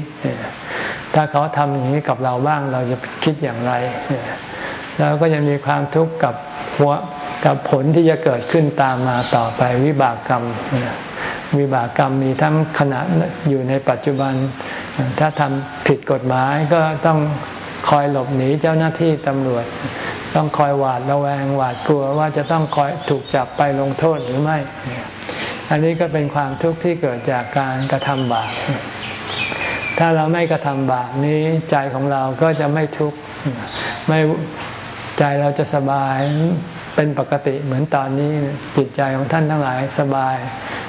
ถ้าเขาทำอย่างนี้กับเราบ้างเราจะคิดอย่างไร แล้วก็ยังมีความทุกข์กับหัวกับผลที่จะเกิดขึ้นตามมาต่อไปวิบากกรรม วิบากกรรมมีทั้งขณะอยู่ในปัจจุบัน ถ้าทำผิดกฎหมายก็ต้องคอยหลบหนีเจ้าหน้าที่ตำรวจ ต้องคอยหวาดระแวงหวาดกลัวว่าจะต้องคอยถูกจับไปลงโทษหรือไม่ อันนี้ก็เป็นความทุกข์ที่เกิดจากการกระทำบาป ถ้าเราไม่กระทำบาปนี้ใจของเราก็จะไม่ทุกข์ไม่ใจเราจะสบายเป็นปกติเหมือนตอนนี้จิตใจของท่านทั้งหลายสบาย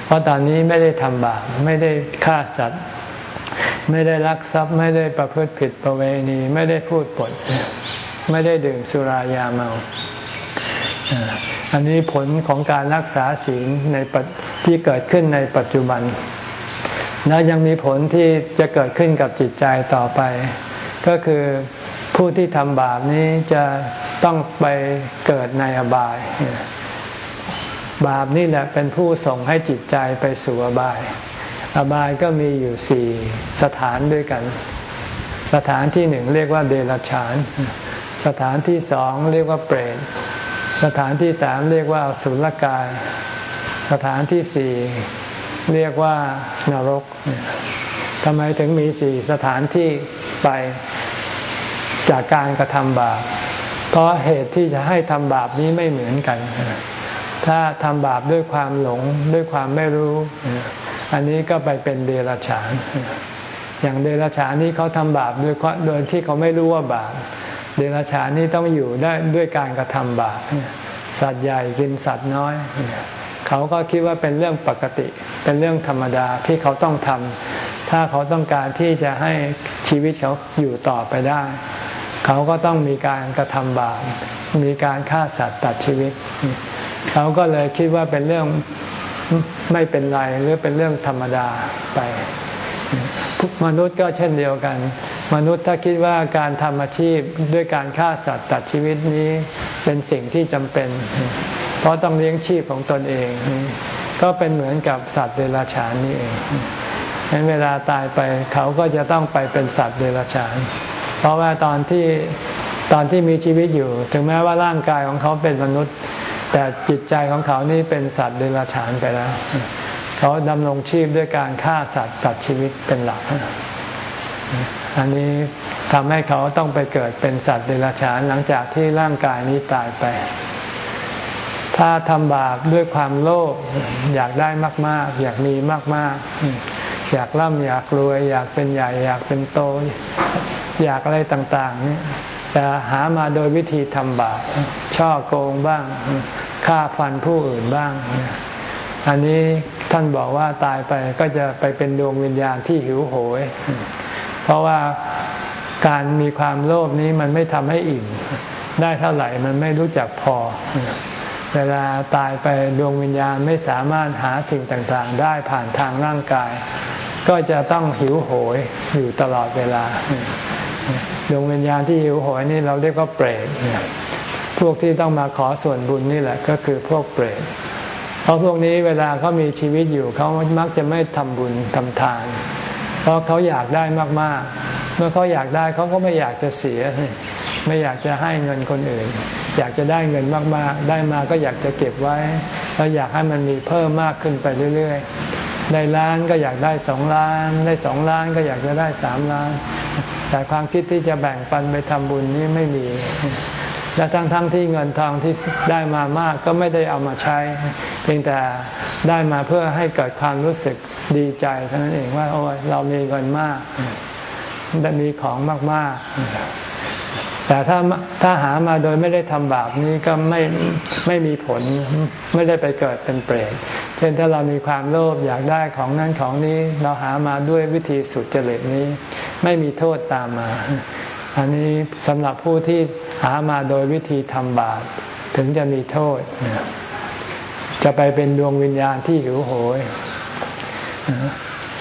เพราะตอนนี้ไม่ได้ทำบาปไม่ได้ฆ่าสัตว์ ไม่ได้ลักทรัพย์ ไม่ได้ประพฤติผิดประเวณี ไม่ได้พูดปด ไม่ได้ดื่มสุรายาเมา อันนี้ผลของการรักษาศีลในที่เกิดขึ้นในปัจจุบัน แล้วยังมีผลที่จะเกิดขึ้นกับจิตใจต่อไป ก็คือผู้ที่ทำบาปนี้จะต้องไปเกิดในอบาย บาปนี่แหละเป็นผู้ส่งให้จิตใจไปสู่อบาย อบายก็มีอยู่สี่สถานด้วยกัน สถานที่หนึ่งเรียกว่าเดรัจฉาน สถานที่สองเรียกว่าเปรต สถานที่สามเรียกว่าสุลกาย สถานที่สี่เรียกว่านรกทำไมถึงมีสี่สถานที่ไปจากการกระทำบาป เพราะเหตุที่จะให้ทำบาปนี้ไม่เหมือนกัน ถ้าทำบาปด้วยความหลงด้วยความไม่รู้ อันนี้ก็ไปเป็นเดรัจฉาน อย่างเดรัจฉานนี้เขาทำบาปโดยโดยที่เขาไม่รู้ว่าบาป เดรัจฉานนี่ต้องอยู่ได้ด้วยการกระทำบาปสัตว์ใหญ่กินสัตว์น้อย เขาก็คิดว่าเป็นเรื่องปกติ เป็นเรื่องธรรมดาที่เขาต้องทำถ้าเขาต้องการที่จะให้ชีวิตเขาอยู่ต่อไปได้ เขาก็ต้องมีการกระทำบาปมีการฆ่าสัตว์ตัดชีวิต เขาก็เลยคิดว่าเป็นเรื่องไม่เป็นไรหรือเป็นเรื่องธรรมดาไป มนุษย์ก็เช่นเดียวกัน มนุษย์ถ้าคิดว่าการทำอาชีพด้วยการฆ่าสัตว์ตัดชีวิตนี้เป็นสิ่งที่จำเป็น เพราะต้องเลี้ยงชีพของตนเอง ก็เป็นเหมือนกับสัตว์เดรัจฉานนี่เองฉะนั้นเวลาตายไปเขาก็จะต้องไปเป็นสัตว์เดรัจฉาน เพราะว่าตอนที่ตอนที่มีชีวิตอยู่ ถึงแม้ว่าร่างกายของเขาเป็นมนุษย์ แต่จิตใจของเขานี่เป็นสัตว์เดรัจฉานไปแล้ว เขาดำรงชีพด้วยการฆ่าสัตว์ตัดชีวิตเป็นหลัก อันนี้ทำให้เขาต้องไปเกิดเป็นสัตว์เดรัจฉานหลังจากที่ร่างกายนี้ตายไป ถ้าทำบาปด้วยความโลภอยากได้มาก ๆ อยากมีมาก ๆ อยากร่ำอยากรวย อยากเป็นใหญ่ อยากเป็นโต อยากอะไรต่างๆนี่แต่หามาโดยวิธีทำบาปช่อโกงบ้างฆ่าฟันผู้อื่นบ้าง อันนี้ท่านบอกว่าตายไปก็จะไปเป็นดวงวิญญาณที่หิวโหย เพราะว่าการมีความโลภนี้มันไม่ทำให้อิ่ม ได้เท่าไหร่มันไม่รู้จักพอ เวลาตายไปดวงวิญญาณไม่สามารถหาสิ่งต่างๆ ได้ผ่านทางร่างกาย ก็จะต้องหิวโหยอยู่ตลอดเวลา ดวงวิญญาณที่หิวโหยนี่เราเรียกว่าเปรตพวกที่ต้องมาขอส่วนบุญนี่แหละก็คือพวกเปรต เพราะพวกนี้เวลาเขามีชีวิตอยู่เขามักจะไม่ทำบุญทำทาน เพราะเขาอยากได้มากๆ เมื่อเขาอยากได้เขาก็ไม่อยากจะเสีย ไม่อยากจะให้เงินคนอื่น อยากจะได้เงินมากๆ ได้มาก็อยากจะเก็บไว้ แล้วอยากให้มันมีเพิ่มมากขึ้นไปเรื่อยๆ ได้ล้านก็อยากได้สองล้าน ได้สองล้านก็อยากจะได้สามล้าน แต่ความคิดที่จะแบ่งปันไปทำบุญนี้ไม่มี และทั้งๆทที่เงินทองที่ได้มามากก็ไม่ได้เอามาใช้ เพียงแต่ได้มาเพื่อให้เกิดความรู้สึกดีใจเท่านั้นเองว่าโอ้ยเรามีเงินมากได้มีของมากๆ แต่ถ้าถ้าหามาโดยไม่ได้ทำบาปนี้ก็ไม่ไม่มีผลไม่ได้ไปเกิดเป็นเปรตเช่นถ้าเรามีความโลภอยากได้ของนั้นของนี้ เราหามาด้วยวิธีสุดเจริญนี้ ไม่มีโทษตามมา อันนี้สำหรับผู้ที่หามาโดยวิธีทำบาปถึงจะมีโทษ จะไปเป็นดวงวิญญาณที่หิวโหย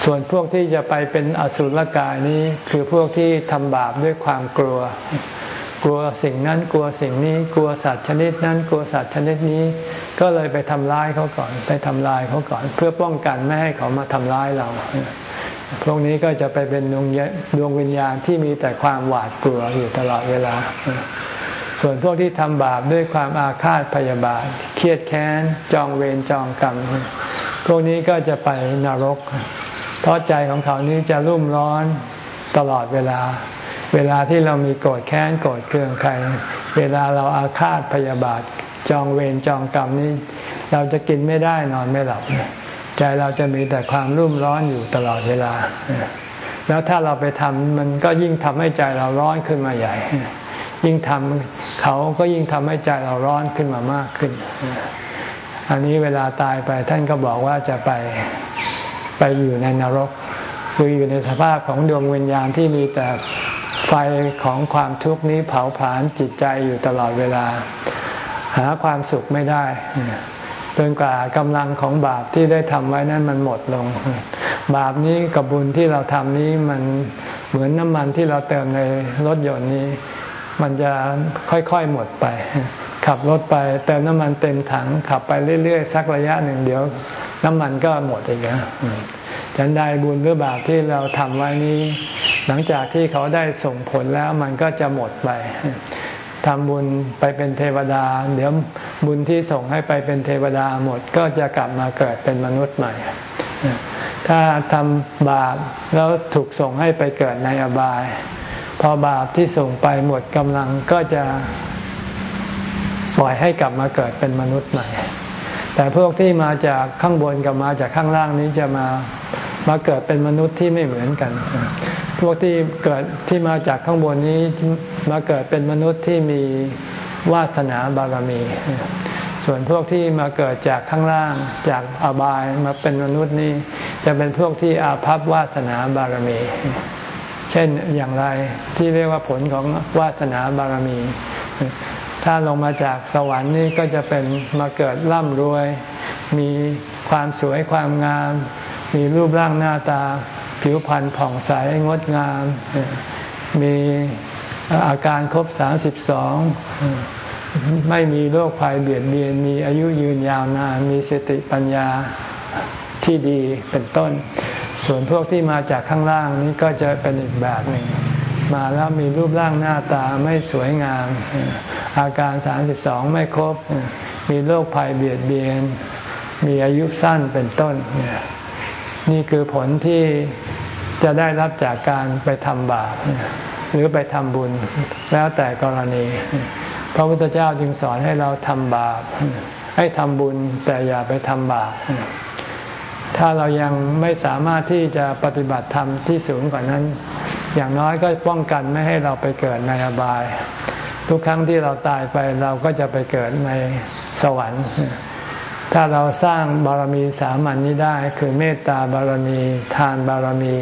ส่วนพวกที่จะไปเป็นอสุรกายนี้คือพวกที่ทำบาปด้วยความกลัว กลัวสิ่งนั้นกลัวสิ่งนี้กลัวสัตว์ชนิดนั้นกลัวสัตว์ชนิดนี้ ก็เลยไปทำร้ายเขาก่อน ไปทำลายเขาก่อน เพื่อป้องกันไม่ให้เขามาทำร้ายเรา พวกนี้ก็จะไปเป็นดวงดวงวิญญาณที่มีแต่ความหวาดกลัวอยู่ตลอดเวลา ส่วนพวกที่ทำบาปด้วยความอาฆาตพยาบาท เครียดแค้น จองเวรจองกรรม พวกนี้ก็จะไปนรก เพราะใจของเขานี้จะรุ่มร้อนตลอดเวลา เวลาที่เรามีโกรธแค้นโกรธเคืองใคร เวลาเราอาฆาตพยาบาท จองเวรจองกรรมนี้ เราจะกินไม่ได้นอนไม่หลับ ใจเราจะมีแต่ความรุ่มร้อนอยู่ตลอดเวลา แล้วถ้าเราไปทำมันก็ยิ่งทำให้ใจเราร้อนขึ้นมาใหญ่ ยิ่งทำเขาก็ยิ่งทำให้ใจเราร้อนขึ้นมามากขึ้น อันนี้เวลาตายไปท่านก็บอกว่าจะไปไปอยู่ในนรก คืออยู่ในสภาพของดวงวิญญาณที่มีแต่ไฟของความทุกข์นี้เผาผลาญจิตใจอยู่ตลอดเวลา หาความสุขไม่ได้ จนกว่ากำลังของบาปที่ได้ทำไว้นั้นมันหมดลง บาปนี้กับบุญที่เราทำนี้มันเหมือนน้ำมันที่เราเติมในรถยนต์นี้ มันจะค่อยๆหมดไป ขับรถไปเติมน้ำมันเต็มถัง ขับไปเรื่อยๆสักระยะหนึ่งเดี๋ยว น้ำมันก็หมดอีกแล้วฉันได้บุญหรือบาปที่เราทำไว้นี้ หลังจากที่เขาได้ส่งผลแล้วมันก็จะหมดไป ทำบุญไปเป็นเทวดา เดี๋ยวบุญที่ส่งให้ไปเป็นเทวดาหมดก็จะกลับมาเกิดเป็นมนุษย์ใหม่ ถ้าทำบาปแล้วถูกส่งให้ไปเกิดในอบาย พอบาปที่ส่งไปหมดกำลังก็จะปล่อยให้กลับมาเกิดเป็นมนุษย์ใหม่ แต่พวกที่มาจากข้างบนกับมาจากข้างล่างนี้จะมามาเกิดเป็นมนุษย์ที่ไม่เหมือนกัน พวกที่เกิดที่มาจากข้างบนนี้มาเกิดเป็นมนุษย์ที่มีวาสนาบารมี ส่วนพวกที่มาเกิดจากข้างล่างจากอบายมาเป็นมนุษย์นี้ จะเป็นพวกที่อาภัพวาสนาบารมี เช่นอย่างไรที่เรียกว่าผลของวาสนาบารมี ถ้าลงมาจากสวรรค์นี่ก็จะเป็นมาเกิดร่ำรวย มีความสวยความงาม มีรูปร่างหน้าตา ผิวพรรณผ่องใสงดงาม มีอาการครบสามสิบสองไม่มีโรคภัยเบียดเบียน มีอายุยืนยาวนาน มีสติปัญญาที่ดีเป็นต้น ส่วนพวกที่มาจากข้างล่างนี้ก็จะเป็นอีกแบบหนึ่ง มาแล้วมีรูปร่างหน้าตาไม่สวยงาม อาการสามสิบสองไม่ครบ มีโรคภัยเบียดเบียน มีอายุสั้นเป็นต้น นี่คือผลที่ จะได้รับจากการไปทำบาปหรือไปทำบุญแล้วแต่กรณี พระพุทธเจ้าจึงสอนให้เราทำบาป ให้ทำบุญแต่อย่าไปทำบาป ถ้าเรายังไม่สามารถที่จะปฏิบัติธรรมที่สูงกว่านั้น อย่างน้อยก็ป้องกันไม่ให้เราไปเกิดในอบาย ทุกครั้งที่เราตายไปเราก็จะไปเกิดในสวรรค์ ถ้าเราสร้างบารมีสามัญนนี้ได้ คือเมตตาบารมี ทานบารมี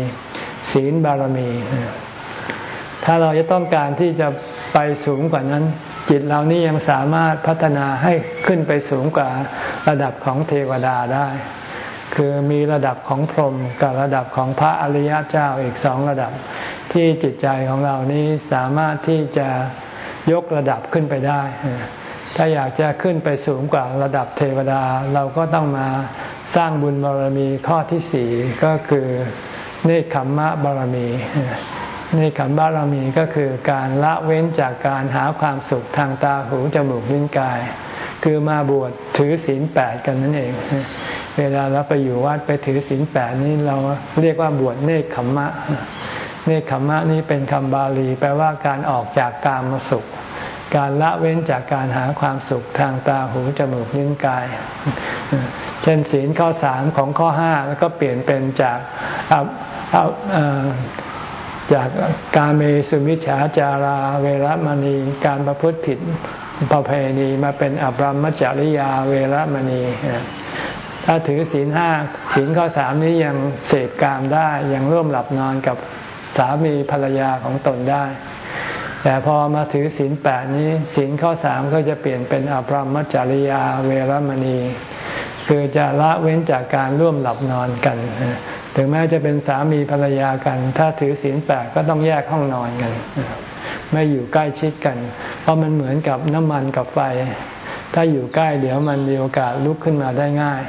ศีลบารมี ถ้าเราจะต้องการที่จะไปสูงกว่านั้น จิตเรานี้ยังสามารถพัฒนาให้ขึ้นไปสูงกว่าระดับของเทวดาได้ คือมีระดับของพรหมกับระดับของพระอริยเจ้าอีกสองระดับ ที่จิตใจของเรานี้สามารถที่จะยกระดับขึ้นไปได้ ถ้าอยากจะขึ้นไปสูงกว่าระดับเทวดา เราก็ต้องมาสร้างบุญบารมีข้อที่สี่ก็คือเนคขมมะบารมีเนคขมบารมีก็คือการละเว้นจากการหาความสุขทางตาหูจมูกลิ้นกาย คือมาบวชถือศีลแปดกันนั่นเอง เวลาเราไปอยู่วัดไปถือศีลแปดนี้เราเรียกว่าบวชเนคขมมะเนคขมมะนี้เป็นคำบาลีแปลว่าการออกจากกามสุข การละเว้นจากการหาความสุขทางตาหูจมูกลิ้นกาย เช่นศีลข้อสามของข้อห้าแล้วก็เปลี่ยนเป็นจากจากการเมสุมิฉาจาราเวรมณีการประพฤติผิดประเพณีมาเป็นอบรมจริยาเวรมณี ถ้าถือศีลห้าศีลข้อสามนี้ยังเสพกามได้ยังร่วมหลับนอนกับสามีภรรยาของตนได้ แต่พอมาถือศีลแปดนี้ศีลข้อสามก็จะเปลี่ยนเป็นอบรมจริยาเวรมณี คือจะละเว้นจากการร่วมหลับนอนกันถึงแม้จะเป็นสามีภรรยากัน ถ้าถือศีลแปดก็ต้องแยกห้องนอนกัน ไม่อยู่ใกล้ชิดกัน เพราะมันเหมือนกับน้ำมันกับไฟ ถ้าอยู่ใกล้เดี๋ยวมันมีโอกาสลุกขึ้นมาได้ง่าย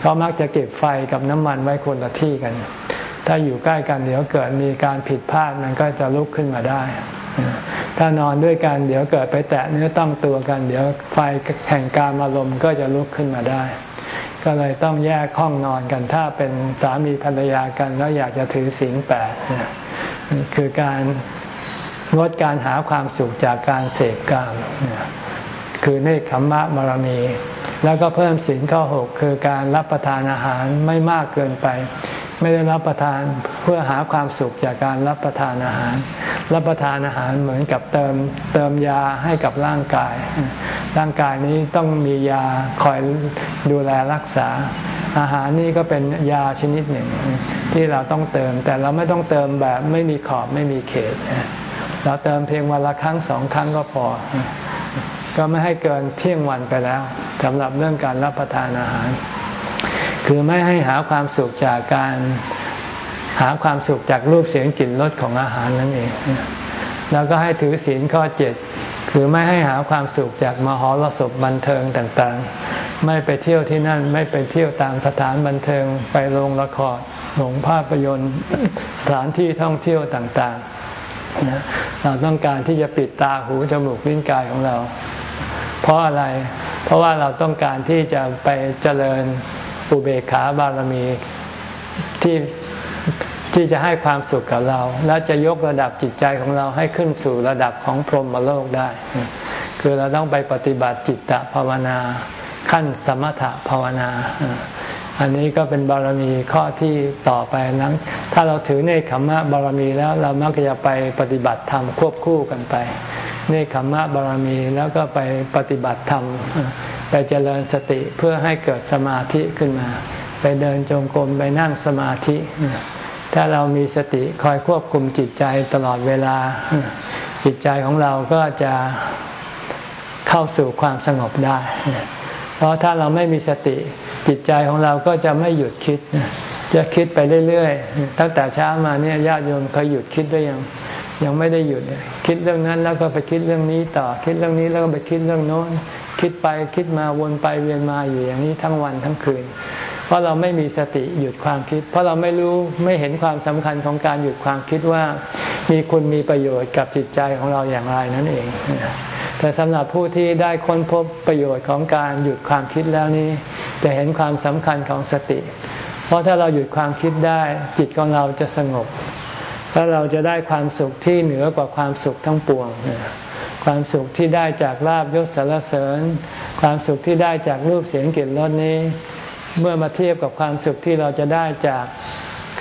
เขามักจะเก็บไฟกับน้ำมันไว้คนละที่กัน ถ้าอยู่ใกล้กันเดี๋ยวเกิดมีการผิดพลาดมันก็จะลุกขึ้นมาได้ ถ้านอนด้วยกันเดี๋ยวเกิดไปแตะเนื้อต้องตัวกัน เดี๋ยวไฟแห่งการอารมณ์ก็จะลุกขึ้นมาได้ ก็เลยต้องแยกห้องนอนกัน ถ้าเป็นสามีภรรยากันแล้วอยากจะถือศีลแปดคือการงดการหาความสุขจากการเสพกามคือเนคขมมะบารมี แล้วก็เพิ่มศีลข้อหกคือการรับประทานอาหารไม่มากเกินไป ไม่ได้รับประทานเพื่อหาความสุขจากการรับประทานอาหาร รับประทานอาหารเหมือนกับเติมเติมยาให้กับร่างกาย ร่างกายนี้ต้องมียาคอยดูแลรักษา อาหารนี่ก็เป็นยาชนิดหนึ่ง ที่เราต้องเติม แต่เราไม่ต้องเติมแบบไม่มีขอบไม่มีเขต เราเติมเพียงวันละครั้งสองครั้งก็พอ ก็ไม่ให้เกินเที่ยงวันไปแล้วสำหรับเรื่องการรับประทานอาหาร คือไม่ให้หาความสุขจากการหาความสุขจากรูปเสียงกลิ่นรสของอาหารนั่นเอง แล้วก็ให้ถือศีลข้อเจ็ดคือไม่ให้หาความสุขจากมหรสพบันเทิงต่างๆ ไม่ไปเที่ยวที่นั่น ไม่ไปเที่ยวตามสถานบันเทิง ไปโรงละครหลงภาพยนตร์ สถานที่ท่องเที่ยวต่างๆ เราต้องการที่จะปิดตาหูจมูกลิ้นกายของเรา เพราะอะไร เพราะว่าเราต้องการที่จะไปเจริญ อุเบกขาบารมีที่ที่จะให้ความสุขกับเรา และจะยกระดับจิตใจของเราให้ขึ้นสู่ระดับของพรหมโลกได้ คือเราต้องไปปฏิบัติจิตตภาวนา ขั้นสมถภาวนา อันนี้ก็เป็นบารมีข้อที่ต่อไปนั้น ถ้าเราถือในคขมมะบารมีแล้วเรามักจะไปปฏิบัติธรรมควบคู่กันไป เนคขมมะบารมีแล้วก็ไปปฏิบัติธรรม ไปเจริญสติเพื่อให้เกิดสมาธิขึ้นมา ไปเดินจงกรมไปนั่งสมาธิ ถ้าเรามีสติคอยควบคุมจิตใจตลอดเวลา จิตใจของเราก็จะเข้าสู่ความสงบได้ เพราะถ้าเราไม่มีสติจิตใจของเราก็จะไม่หยุดคิด จะคิดไปเรื่อยๆ ตั้งแต่เช้ามาเนี่ยญาติโยมเคยหยุดคิดได้ยังยังไม่ได้หยุดคิดเรื่องนั้นแล้วก็ไปคิดเรื่องนี้ต่อ คิดเรื่องนี้แล้วก็ไปคิดเรื่องโน้น คิดไปคิดมาวนไปเวียนมาอยู่อย่างนี้ทั้งวันทั้งคืน เพราะเราไม่มีสติหยุดความคิด เพราะเราไม่รู้ไม่เห็นความสำคัญของการหยุดความคิดว่ามีคุณมีประโยชน์กับจิตใจของเราอย่างไรนั่นเอง แต่สำหรับผู้ที่ได้ค้นพบประโยชน์ของการหยุดความคิดแล้วนี้ จะเห็นความสำคัญของสติ เพราะถ้าเราหยุดความคิดได้จิตของเราจะสงบ แล้วเราจะได้ความสุขที่เหนือกว่าความสุขทั้งปวง ความสุขที่ได้จากลาบยศสารเสริญ ความสุขที่ได้จากรูปเสียงกลิ่นรสนี้ เมื่อมาเทียบกับความสุขที่เราจะได้จาก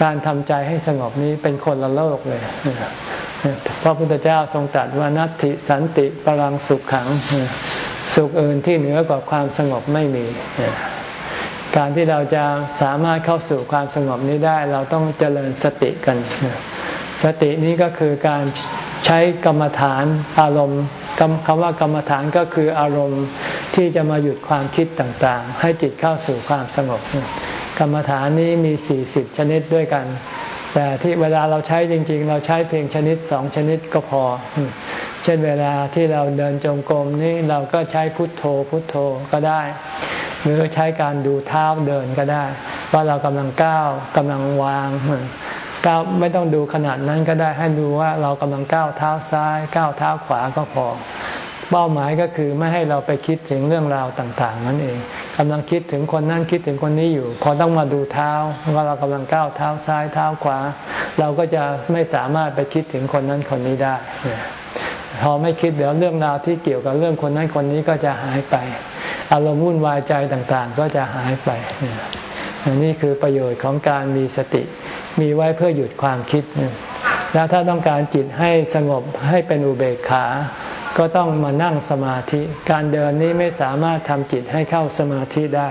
การทำใจให้สงบนี้เป็นคนละโลกเลย พระพุทธเจ้าทรงตรัสว่านัตติสันติปรังสุขขัง สุขอื่นที่เหนือกว่าความสงบไม่มี การที่เราจะสามารถเข้าสู่ความสงบนี้ได้เราต้องเจริญสติกัน สตินี้ก็คือการใช้กรรมฐานอารมณ์คำว่ากรรมฐานก็คืออารมณ์ที่จะมาหยุดความคิดต่างๆ ให้จิตเข้าสู่ความสงบ กรรมฐานนี้มีสี่สิบชนิดด้วยกัน แต่ที่เวลาเราใช้จริง ๆ เราใช้เพียงชนิดสองชนิดก็พอ เช่นเวลาที่เราเดินจงกรมนี่เราก็ใช้พุทโธ พุทโธก็ได้ หรือใช้การดูเท้าเดินก็ได้ ว่าเรากำลังก้าวกำลังวางก้าวไม่ต้องดูขนาดนั้นก็ได้ให้ดูว่าเรากำลังก้าวเท้าซ้ายก้าวเท้าขวาก็พอ เป้าหมายก็คือไม่ให้เราไปคิดถึงเรื่องราวต่าง ๆ นั่นเอง กำลังคิดถึงคนนั้นคิดถึงคนนี้อยู่ พอต้องมาดูเท้าว่าเรากำลังก้าวเท้าซ้ายเท้าขวา เราก็จะไม่สามารถไปคิดถึงคนนั้นคนนี้ได้พอไม่คิดเดี๋ยวเรื่องราวที่เกี่ยวกับเรื่องคนนั้นคนนี้ก็จะหายไป อารมณ์วุ่นวายใจต่างๆ ก็จะหายไปนี่คือประโยชน์ของการมีสติ มีไว้เพื่อหยุดความคิดแล้วถ้าต้องการจิตให้สงบให้เป็นอุเบกขา ก็ต้องมานั่งสมาธิ การเดินนี้ไม่สามารถทำจิตให้เข้าสมาธิได้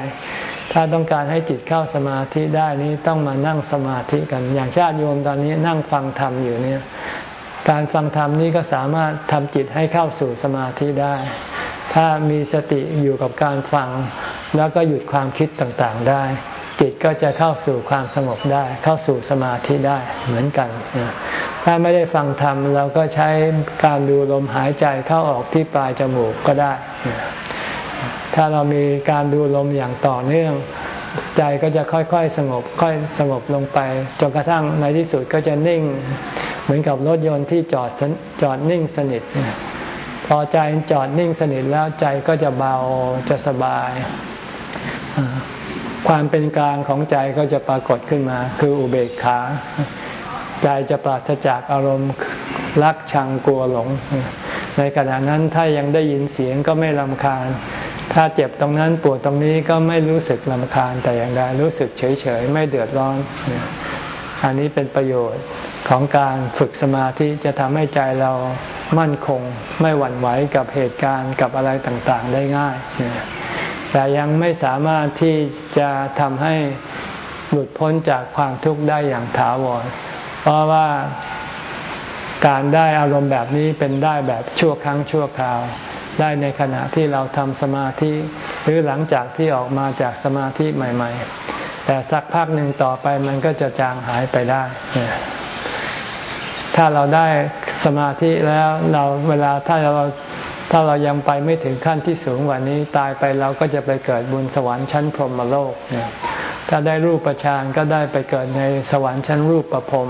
ถ้าต้องการให้จิตเข้าสมาธิได้นี้ต้องมานั่งสมาธิกัน อย่างชาติโยมตอนนี้นั่งฟังธรรมอยู่เนี่ย การฟังธรรมนี้ก็สามารถทำจิตให้เข้าสู่สมาธิได้ ถ้ามีสติอยู่กับการฟัง แล้วก็หยุดความคิดต่างๆได้ จิตก็จะเข้าสู่ความสงบได้ เข้าสู่สมาธิได้เหมือนกัน ถ้าไม่ได้ฟังธรรมเราก็ใช้การดูลมหายใจเข้าออกที่ปลายจมูกก็ได้ ถ้าเรามีการดูลมอย่างต่อเนื่อง ใจก็จะค่อยๆสงบ ค่อยสงบลงไปจนกระทั่งในที่สุดก็จะนิ่ง เหมือนกับรถยนต์ที่จอดจอดนิ่งสนิทพอใจจอดนิ่งสนิทแล้วใจก็จะเบาจะสบาย ความเป็นกลางของใจก็จะปรากฏขึ้นมา คืออุเบกขา ใจจะปราศจากอารมณ์รักชังกลัวหลง ในขณะนั้นถ้ายังได้ยินเสียงก็ไม่ลำคาญ ถ้าเจ็บตรงนั้นปวดตรงนี้ก็ไม่รู้สึกลำคาญแต่อย่างใดรู้สึกเฉยๆไม่เดือดร้อน อันนี้เป็นประโยชน์ของการฝึกสมาธิจะทำให้ใจเรามั่นคง ไม่หวั่นไหวกับเหตุการณ์กับอะไรต่างๆ ได้ง่าย แต่ยังไม่สามารถที่จะทำให้หลุดพ้นจากความทุกข์ได้อย่างถาวร เพราะว่าการได้อารมณ์แบบนี้เป็นได้แบบชั่วครั้งชั่วคราว ได้ในขณะที่เราทำสมาธิ หรือหลังจากที่ออกมาจากสมาธิใหม่ ๆ แต่สักพักหนึ่งต่อไปมันก็จะจางหายไปได้ ถ้าเราได้สมาธิแล้วเราเวลาถ้าเรา ถ้าเรายังไปไม่ถึงขั้นที่สูงกว่านี้ตายไปเราก็จะไปเกิดบนสวรรค์ชั้นพรหมโลกเนี่ยถ้าได้รูปประชานก็ได้ไปเกิดในสวรรค์ชั้นรูปประพรม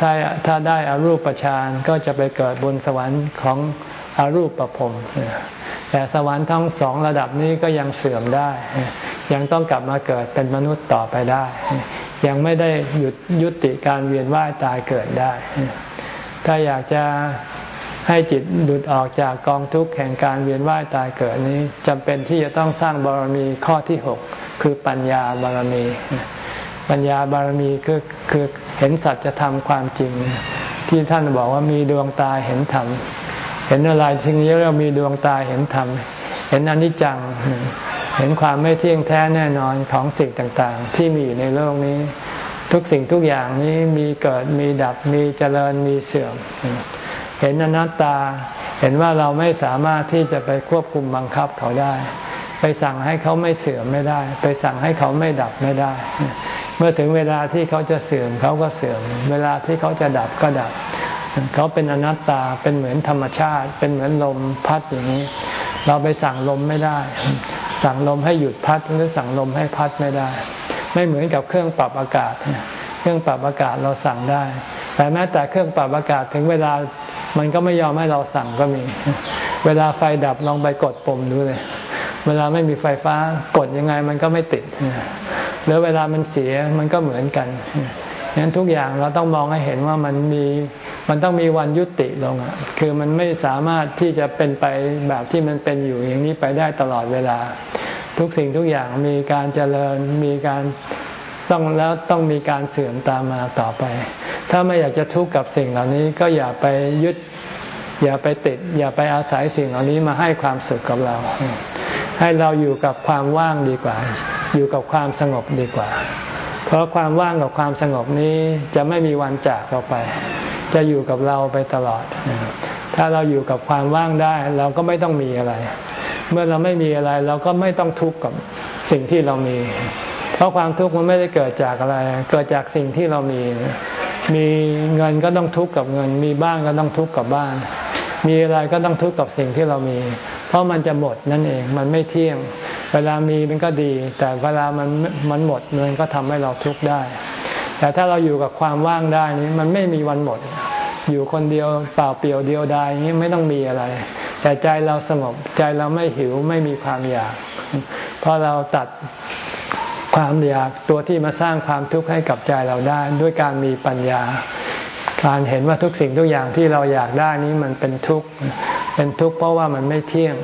ถ้าถ้าได้อารูปประชานก็จะไปเกิดบนสวรรค์ของอารูปประพรมแต่สวรรค์ทั้งสองระดับนี้ก็ยังเสื่อมได้ ยังต้องกลับมาเกิดเป็นมนุษย์ต่อไปได้ ยังไม่ได้หยุดยุติการเวียนว่ายตายเกิดได้ ถ้าอยากจะ ให้จิตหลุดออกจากกองทุกข์แห่งการเวียนว่ายตายเกิดนี้จำเป็นที่จะต้องสร้างบารมีข้อที่หกคือปัญญาบารมี ปัญญาบารมีคือคือเห็นสัจธรรมความจริง ที่ท่านบอกว่ามีดวงตาเห็นธรรมเห็นอะไรสิ่งนี้เรามีดวงตาเห็นธรรมเห็นอนิจจัง เห็นความไม่เที่ยงแท้แน่นอนของสิ่งต่างๆ ที่มีอยู่ในโลกนี้ ทุกสิ่งทุกอย่างนี้มีเกิดมีดับมีเจริญมีเสื่อม เห็นอนัตตา เห็นว่าเราไม่สามารถที่จะไปควบคุมบังคับเขาได้ ไปสั่งให้เขาไม่เสื่อมไม่ได้ ไปสั่งให้เขาไม่ดับไม่ได้ เมื่อถึงเวลาที่เขาจะเสื่อมเขาก็เสื่อม เวลาที่เขาจะดับก็ดับ เขาเป็นอนัตตาเป็นเหมือนธรรมชาติ เป็นเหมือนลมพัดอย่างนี้ เราไปสั่งลมไม่ได้ สั่งลมให้หยุดพัดหรือสั่งลมให้พัดไม่ได้ ไม่เหมือนกับเครื่องปรับอากาศ เครื่องปรับอากาศเราสั่งได้ แต่แม้แต่เครื่องปรับอากาศถึงเวลามันก็ไม่ยอมให้เราสั่งก็มี เวลาไฟดับลองไปกดปุ่มดูเลย เวลาไม่มีไฟฟ้ากดยังไงมันก็ไม่ติดหรือเวลามันเสียมันก็เหมือนกันงั้นทุกอย่างเราต้องมองให้เห็นว่ามันมีมันต้องมีวันยุติลงอะคือมันไม่สามารถที่จะเป็นไปแบบที่มันเป็นอยู่อย่างนี้ไปได้ตลอดเวลา ทุกสิ่งทุกอย่างมีการเจริญมีการ ต้องแล้วต้องมีการเสื่อมตามมาต่อไป ถ้าไม่อยากจะทุกข์กับสิ่งเหล่านี้ก็อย่าไปยึด อย่าไปติด อย่าไปอาศัยสิ่งเหล่านี้มาให้ความสุขกับเรา ให้เราอยู่กับความว่างดีกว่า อยู่กับความสงบดีกว่า เพราะความว่างกับความสงบนี้จะไม่มีวันจากเราไป จะอยู่กับเราไปตลอด ถ้าเราอยู่กับความว่างได้ เราก็ไม่ต้องมีอะไร เมื่อเราไม่มีอะไร เราก็ไม่ต้องทุกข์กับสิ่งที่เรามี เพราะความทุกข์มันไม่ได้เกิดจากอะไร เกิดจากสิ่งที่เรามี มีเงินก็ต้องทุกข์กับเงิน มีบ้านก็ต้องทุกข์กับบ้าน มีอะไรก็ต้องทุกข์กับสิ่งที่เรามี เพราะมันจะหมดนั่นเอง มันไม่เที่ยง เวลามีมันก็ดี แต่เวลามันมันหมดมันก็ทำให้เราทุกข์ได้ แต่ถ้าเราอยู่กับความว่างได้นี้มันไม่มีวันหมด อยู่คนเดียวเปล่าเปลี่ยวเดียวดายนี้ไม่ต้องมีอะไร แต่ใจเราสงบใจเราไม่หิวไม่มีความอยาก เพราะเราตัด ความอยากตัวที่มาสร้างความทุกข์ให้กับใจเราได้ ด้วยการมีปัญญา การเห็นว่าทุกสิ่งทุกอย่างที่เราอยากได้นี้มันเป็นทุกข์เป็นทุกข์เพราะว่ามันไม่เที่ยง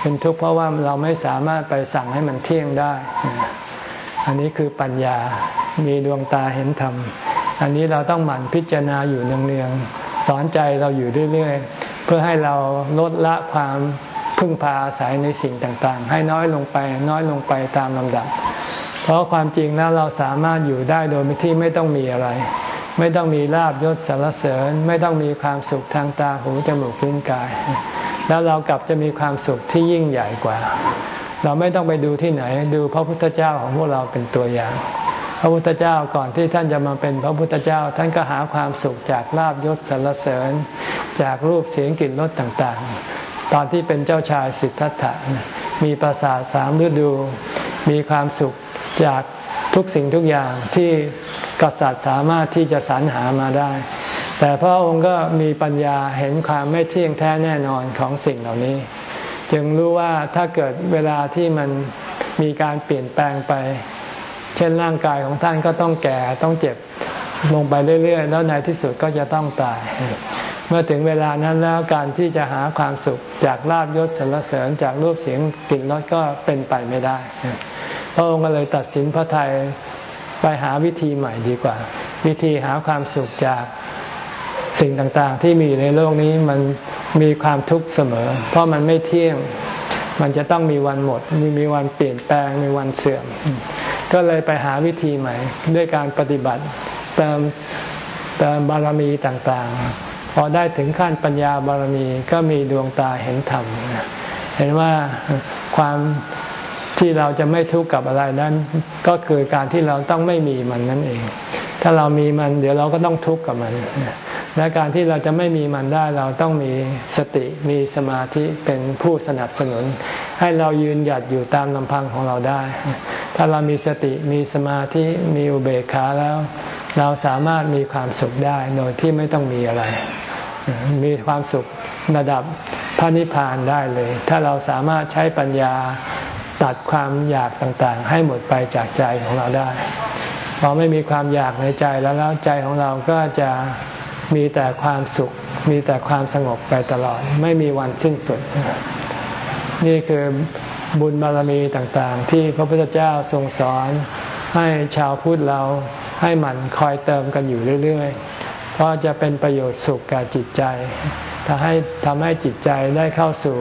เป็นทุกข์เพราะว่าเราไม่สามารถไปสั่งให้มันเที่ยงได้ อันนี้คือปัญญามีดวงตาเห็นธรรม อันนี้เราต้องหมั่นพิจารณาอยู่เนืองๆสอนใจเราอยู่เรื่อยๆ เพื่อให้เราลดละความพึ่งพาอาศัยในสิ่งต่างๆ ให้น้อยลงไปน้อยลงไปตามลำดับ เพราะความจริงแล้วเราสามารถอยู่ได้โดยที่ไม่ต้องมีอะไร ไม่ต้องมีลาบยศสารเสริญ ไม่ต้องมีความสุขทางตาหูจมูกลิ้นกาย แล้วเรากลับจะมีความสุขที่ยิ่งใหญ่กว่า เราไม่ต้องไปดูที่ไหน ดูพระพุทธเจ้าของพวกเราเป็นตัวอย่าง พระพุทธเจ้าก่อนที่ท่านจะมาเป็นพระพุทธเจ้า ท่านก็หาความสุขจากลาบยศสารเสริญ จากรูปเสียงกลิ่นรสต่างๆ ตอนที่เป็นเจ้าชายสิทธัตถะมีปราสาทสามฤดูมีความสุข จากทุกสิ่งทุกอย่างที่กษัตริย์สามารถที่จะสรรหามาได้ แต่พระองค์ก็มีปัญญาเห็นความไม่เที่ยงแท้แน่นอนของสิ่งเหล่านี้ จึงรู้ว่าถ้าเกิดเวลาที่มันมีการเปลี่ยนแปลงไป เช่นร่างกายของท่านก็ต้องแก่ต้องเจ็บลงไปเรื่อย ๆ แล้วในที่สุดก็จะต้องตาย เมื่อถึงเวลานั้นแล้วการที่จะหาความสุขจากลาบยศสรรเสริญจากรูปเสียงกลิ่นรสก็เป็นไปไม่ได้ พระองค์ก็เลยตัดสินพระไทยไปหาวิธีใหม่ดีกว่า วิธีหาความสุขจากสิ่งต่างๆ ที่มีในโลกนี้มันมีความทุกข์เสมอ เพราะมันไม่เที่ยงมันจะต้องมีวันหมด มีมีวันเปลี่ยนแปลง มีวันเสื่อม ก็เลยไปหาวิธีใหม่ ด้วยการปฏิบัติเติมเติมบารมีต่างๆ พอได้ถึงขั้นปัญญาบารมีก็มีดวงตาเห็นธรรม เห็นว่าความ ที่เราจะไม่ทุกข์กับอะไรนั้น ก็คือการที่เราต้องไม่มีมันนั่นเอง ถ้าเรามีมัน เดี๋ยวเราก็ต้องทุกข์กับมันและการที่เราจะไม่มีมันได้เราต้องมีสติมีสมาธิเป็นผู้สนับสนุน ให้เรายืนหยัดอยู่ตามลำพังของเราได้ ถ้าเรามีสติมีสมาธิมีอุเบกขาแล้ว เราสามารถมีความสุขได้โดยที่ไม่ต้องมีอะไร มีความสุขระดับพระนิพพานได้เลย ถ้าเราสามารถใช้ปัญญา ตัดความอยากต่างๆ ให้หมดไปจากใจของเราได้พอไม่มีความอยากในใจแล้วแล้วใจของเราก็จะมีแต่ความสุข มีแต่ความสงบไปตลอด ไม่มีวันสิ้นสุด นี่คือบุญบารมีต่างๆ ที่พระพุทธเจ้าทรงสอนให้ชาวพุทธเราให้หมั่นคอยเติมกันอยู่เรื่อยๆ เพราะจะเป็นประโยชน์สุขกับจิตใจทำให้ทำให้จิตใจได้เข้าสู่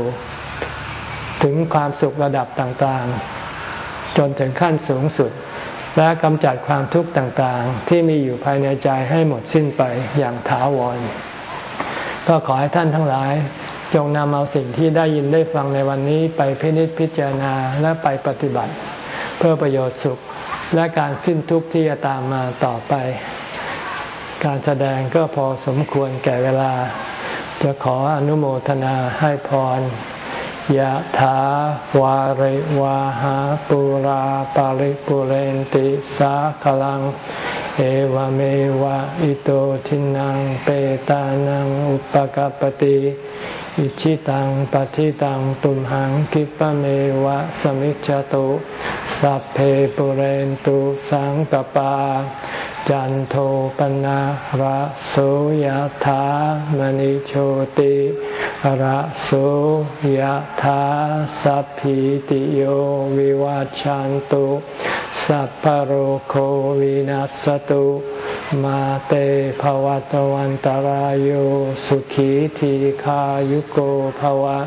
ถึงความสุขระดับต่างๆ จนถึงขั้นสูงสุด และกำจัดความทุกข์ต่างๆ ที่มีอยู่ภายในใจให้หมดสิ้นไปอย่างถาวร ก็ขอให้ท่านทั้งหลาย จงนำเอาสิ่งที่ได้ยินได้ฟังในวันนี้ไปพินิจพิจารณาและไปปฏิบัติ เพื่อประโยชน์สุขและการสิ้นทุกข์ที่จะตามมาต่อไป การแสดงก็พอสมควรแก่เวลา จะขออนุโมทนาให้พร ยะถาวาริวาหาปุราปาริปุเรนติสาคลัง เอวเมวะอิโตทินังเปตานังอุปกปติอิชิตังปฏิตังตุมหังคิปะเมวะสมิจจตุสัพเพปุเรนตุสังกปา จันโทปนะระโสยธามณิโชติระโสยธาสัพพิติโยวิวาจันตุสัพพโรโควินัสตุมาเตภวตวันตารโยสุขีทีขายุโกภวะ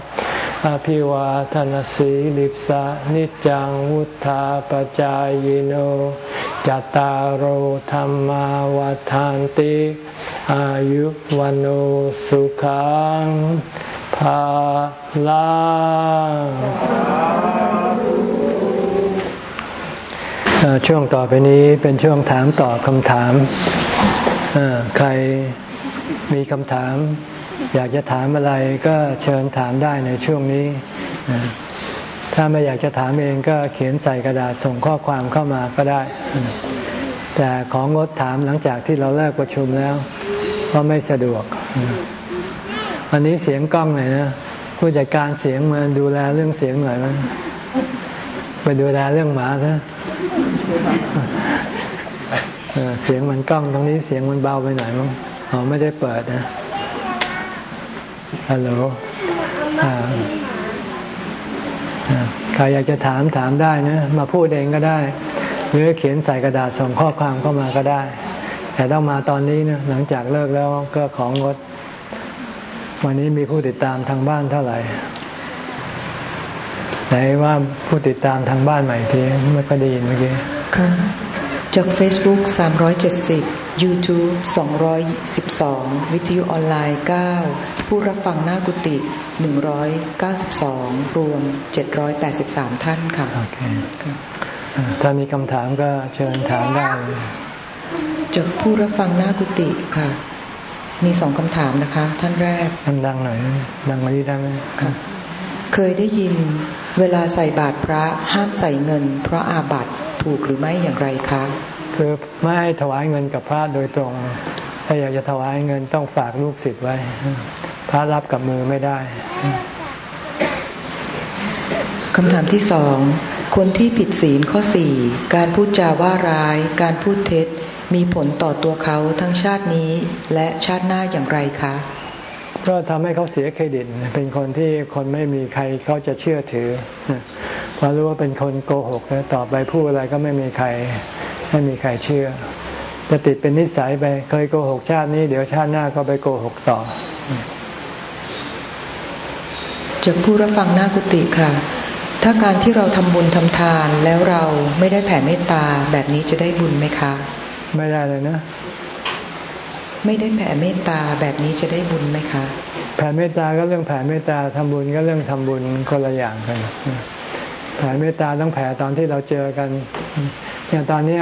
อภิวาทนสีลิสะนิจังวุธาปจายโนจตารโหธรรมาวาทานติ อายุวันโอสุขังภาลังช่วงต่อไปนี้เป็นช่วงถามตอบคำถาม ใครมีคำถาม อยากจะถามอะไรก็เชิญถามได้ในช่วงนี้ ถ้าไม่อยากจะถามเองก็เขียนใส่กระดาษส่งข้อความเข้ามาก็ได้ แต่ของงดถามหลังจากที่เราเลิกประชุมแล้ว เพราะไม่สะดวกวันนี้เสียงกล้องหน่อยนะผู้จัดการเสียงมาดูแลเรื่องเสียงหน่อยมั้ยไปดูแลเรื่องหมาซะเสียงมันกล้องตรงนี้เสียงมันเบาไปหน่อยมั้งอ๋อไม่ได้เปิดนะ ฮัลโหลใครอยากจะถามถามได้นะ มาพูดเองก็ได้ หรือเขียนใส่กระดาษส่งข้อความเข้ามาก็ได้ แต่ต้องมาตอนนี้นะหลังจากเลิกแล้วก็ของงด วันนี้มีผู้ติดตามทางบ้านเท่าไหร่ไหนว่าผู้ติดตามทางบ้านใหม่ทีไม่ก็ได้ยินเมื่อกี้ค่ะ จาก Facebook 370 YouTube 212 วิทยุออนไลน์ 9 ผู้รับฟังหน้ากุฏิ 192 รวม 783 ท่านค่ะโอเคถ้ามีคำถามก็เชิญถามได้ จากผู้รับฟังหน้ากุฏิค่ะ มีสองคำถามนะคะ ท่านแรกดังหน่อย ดังมาดีได้ไหมค่ะ เคยได้ยินเวลาใส่บาตรพระห้ามใส่เงิน เพราะอาบัติ ถูกหรือไม่อย่างไรคะ คือไม่ให้ถวายเงินกับพระโดยตรง ถ้าอยากจะถวายเงินต้องฝากลูกศิษย์ไว้ พระรับกับมือไม่ได้คำถามที่สอง คนที่ผิดศีลข้อสี่ การพูดจาว่าร้าย การพูดเท็จ มีผลต่อตัวเขาทั้งชาตินี้และชาติหน้าอย่างไรคะ ก็ทำให้เขาเสียเครดิต เป็นคนที่คนไม่มีใครเขาจะเชื่อถือพอรู้ว่าเป็นคนโกหกแล้วต่อไปพูดอะไรก็ไม่มีใคร ไม่มีใครเชื่อ จะติดเป็นนิสัยไป เคยโกหกชาตินี้ เดี๋ยวชาติหน้าก็ไปโกหกต่อจากผู้รับฟังหน้ากุฏิค่ะ ถ้าการที่เราทำบุญทำทานแล้วเราไม่ได้แผ่เมตตาแบบนี้จะได้บุญไหมคะ ไม่ได้เลยนะ ไม่ได้แผ่เมตตาแบบนี้จะได้บุญไหมคะ แผ่เมตตาก็เรื่องแผ่เมตตาทำบุญก็เรื่องทำบุญคนละอย่างกันแผ่เมตตาต้องแผ่ตอนที่เราเจอกันอย่างตอนนี้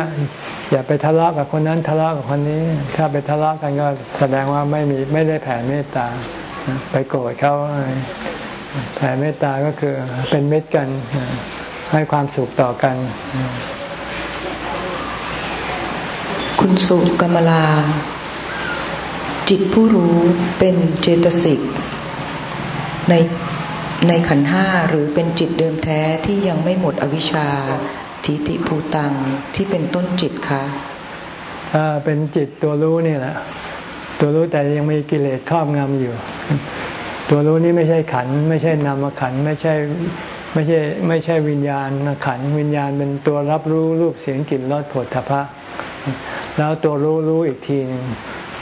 อย่าไปทะเลาะกับคนนั้นทะเลาะกับคนนี้ ถ้าไปทะเลาะกันก็แสดงว่าไม่มีไม่ได้แผ่เมตตา ไปโกรธเขาแผ่เมตตาก็คือเป็นเมตกันให้ความสุขต่อกัน คุณสุกรรมลา จิตผู้รู้เป็นเจตสิกในในขันห้าหรือเป็นจิตเดิมแท้ที่ยังไม่หมดอวิชชาทิฏฐิภูตังที่เป็นต้นจิตคะอ่าเป็นจิตตัวรู้นี่แหละ ตัวรู้แต่ยังมีกิเลสครอบงำอยู่ ตัวรู้นี่ไม่ใช่ขัน ไม่ใช่นามขัน ไม่ใช่ ไม่ใช่ไม่ใช่วิญญาณขันวิญญาณเป็นตัวรับรู้รูปเสียงกลิ่นรสผลทพะ แล้วตัวรู้รู้อีกทีนึง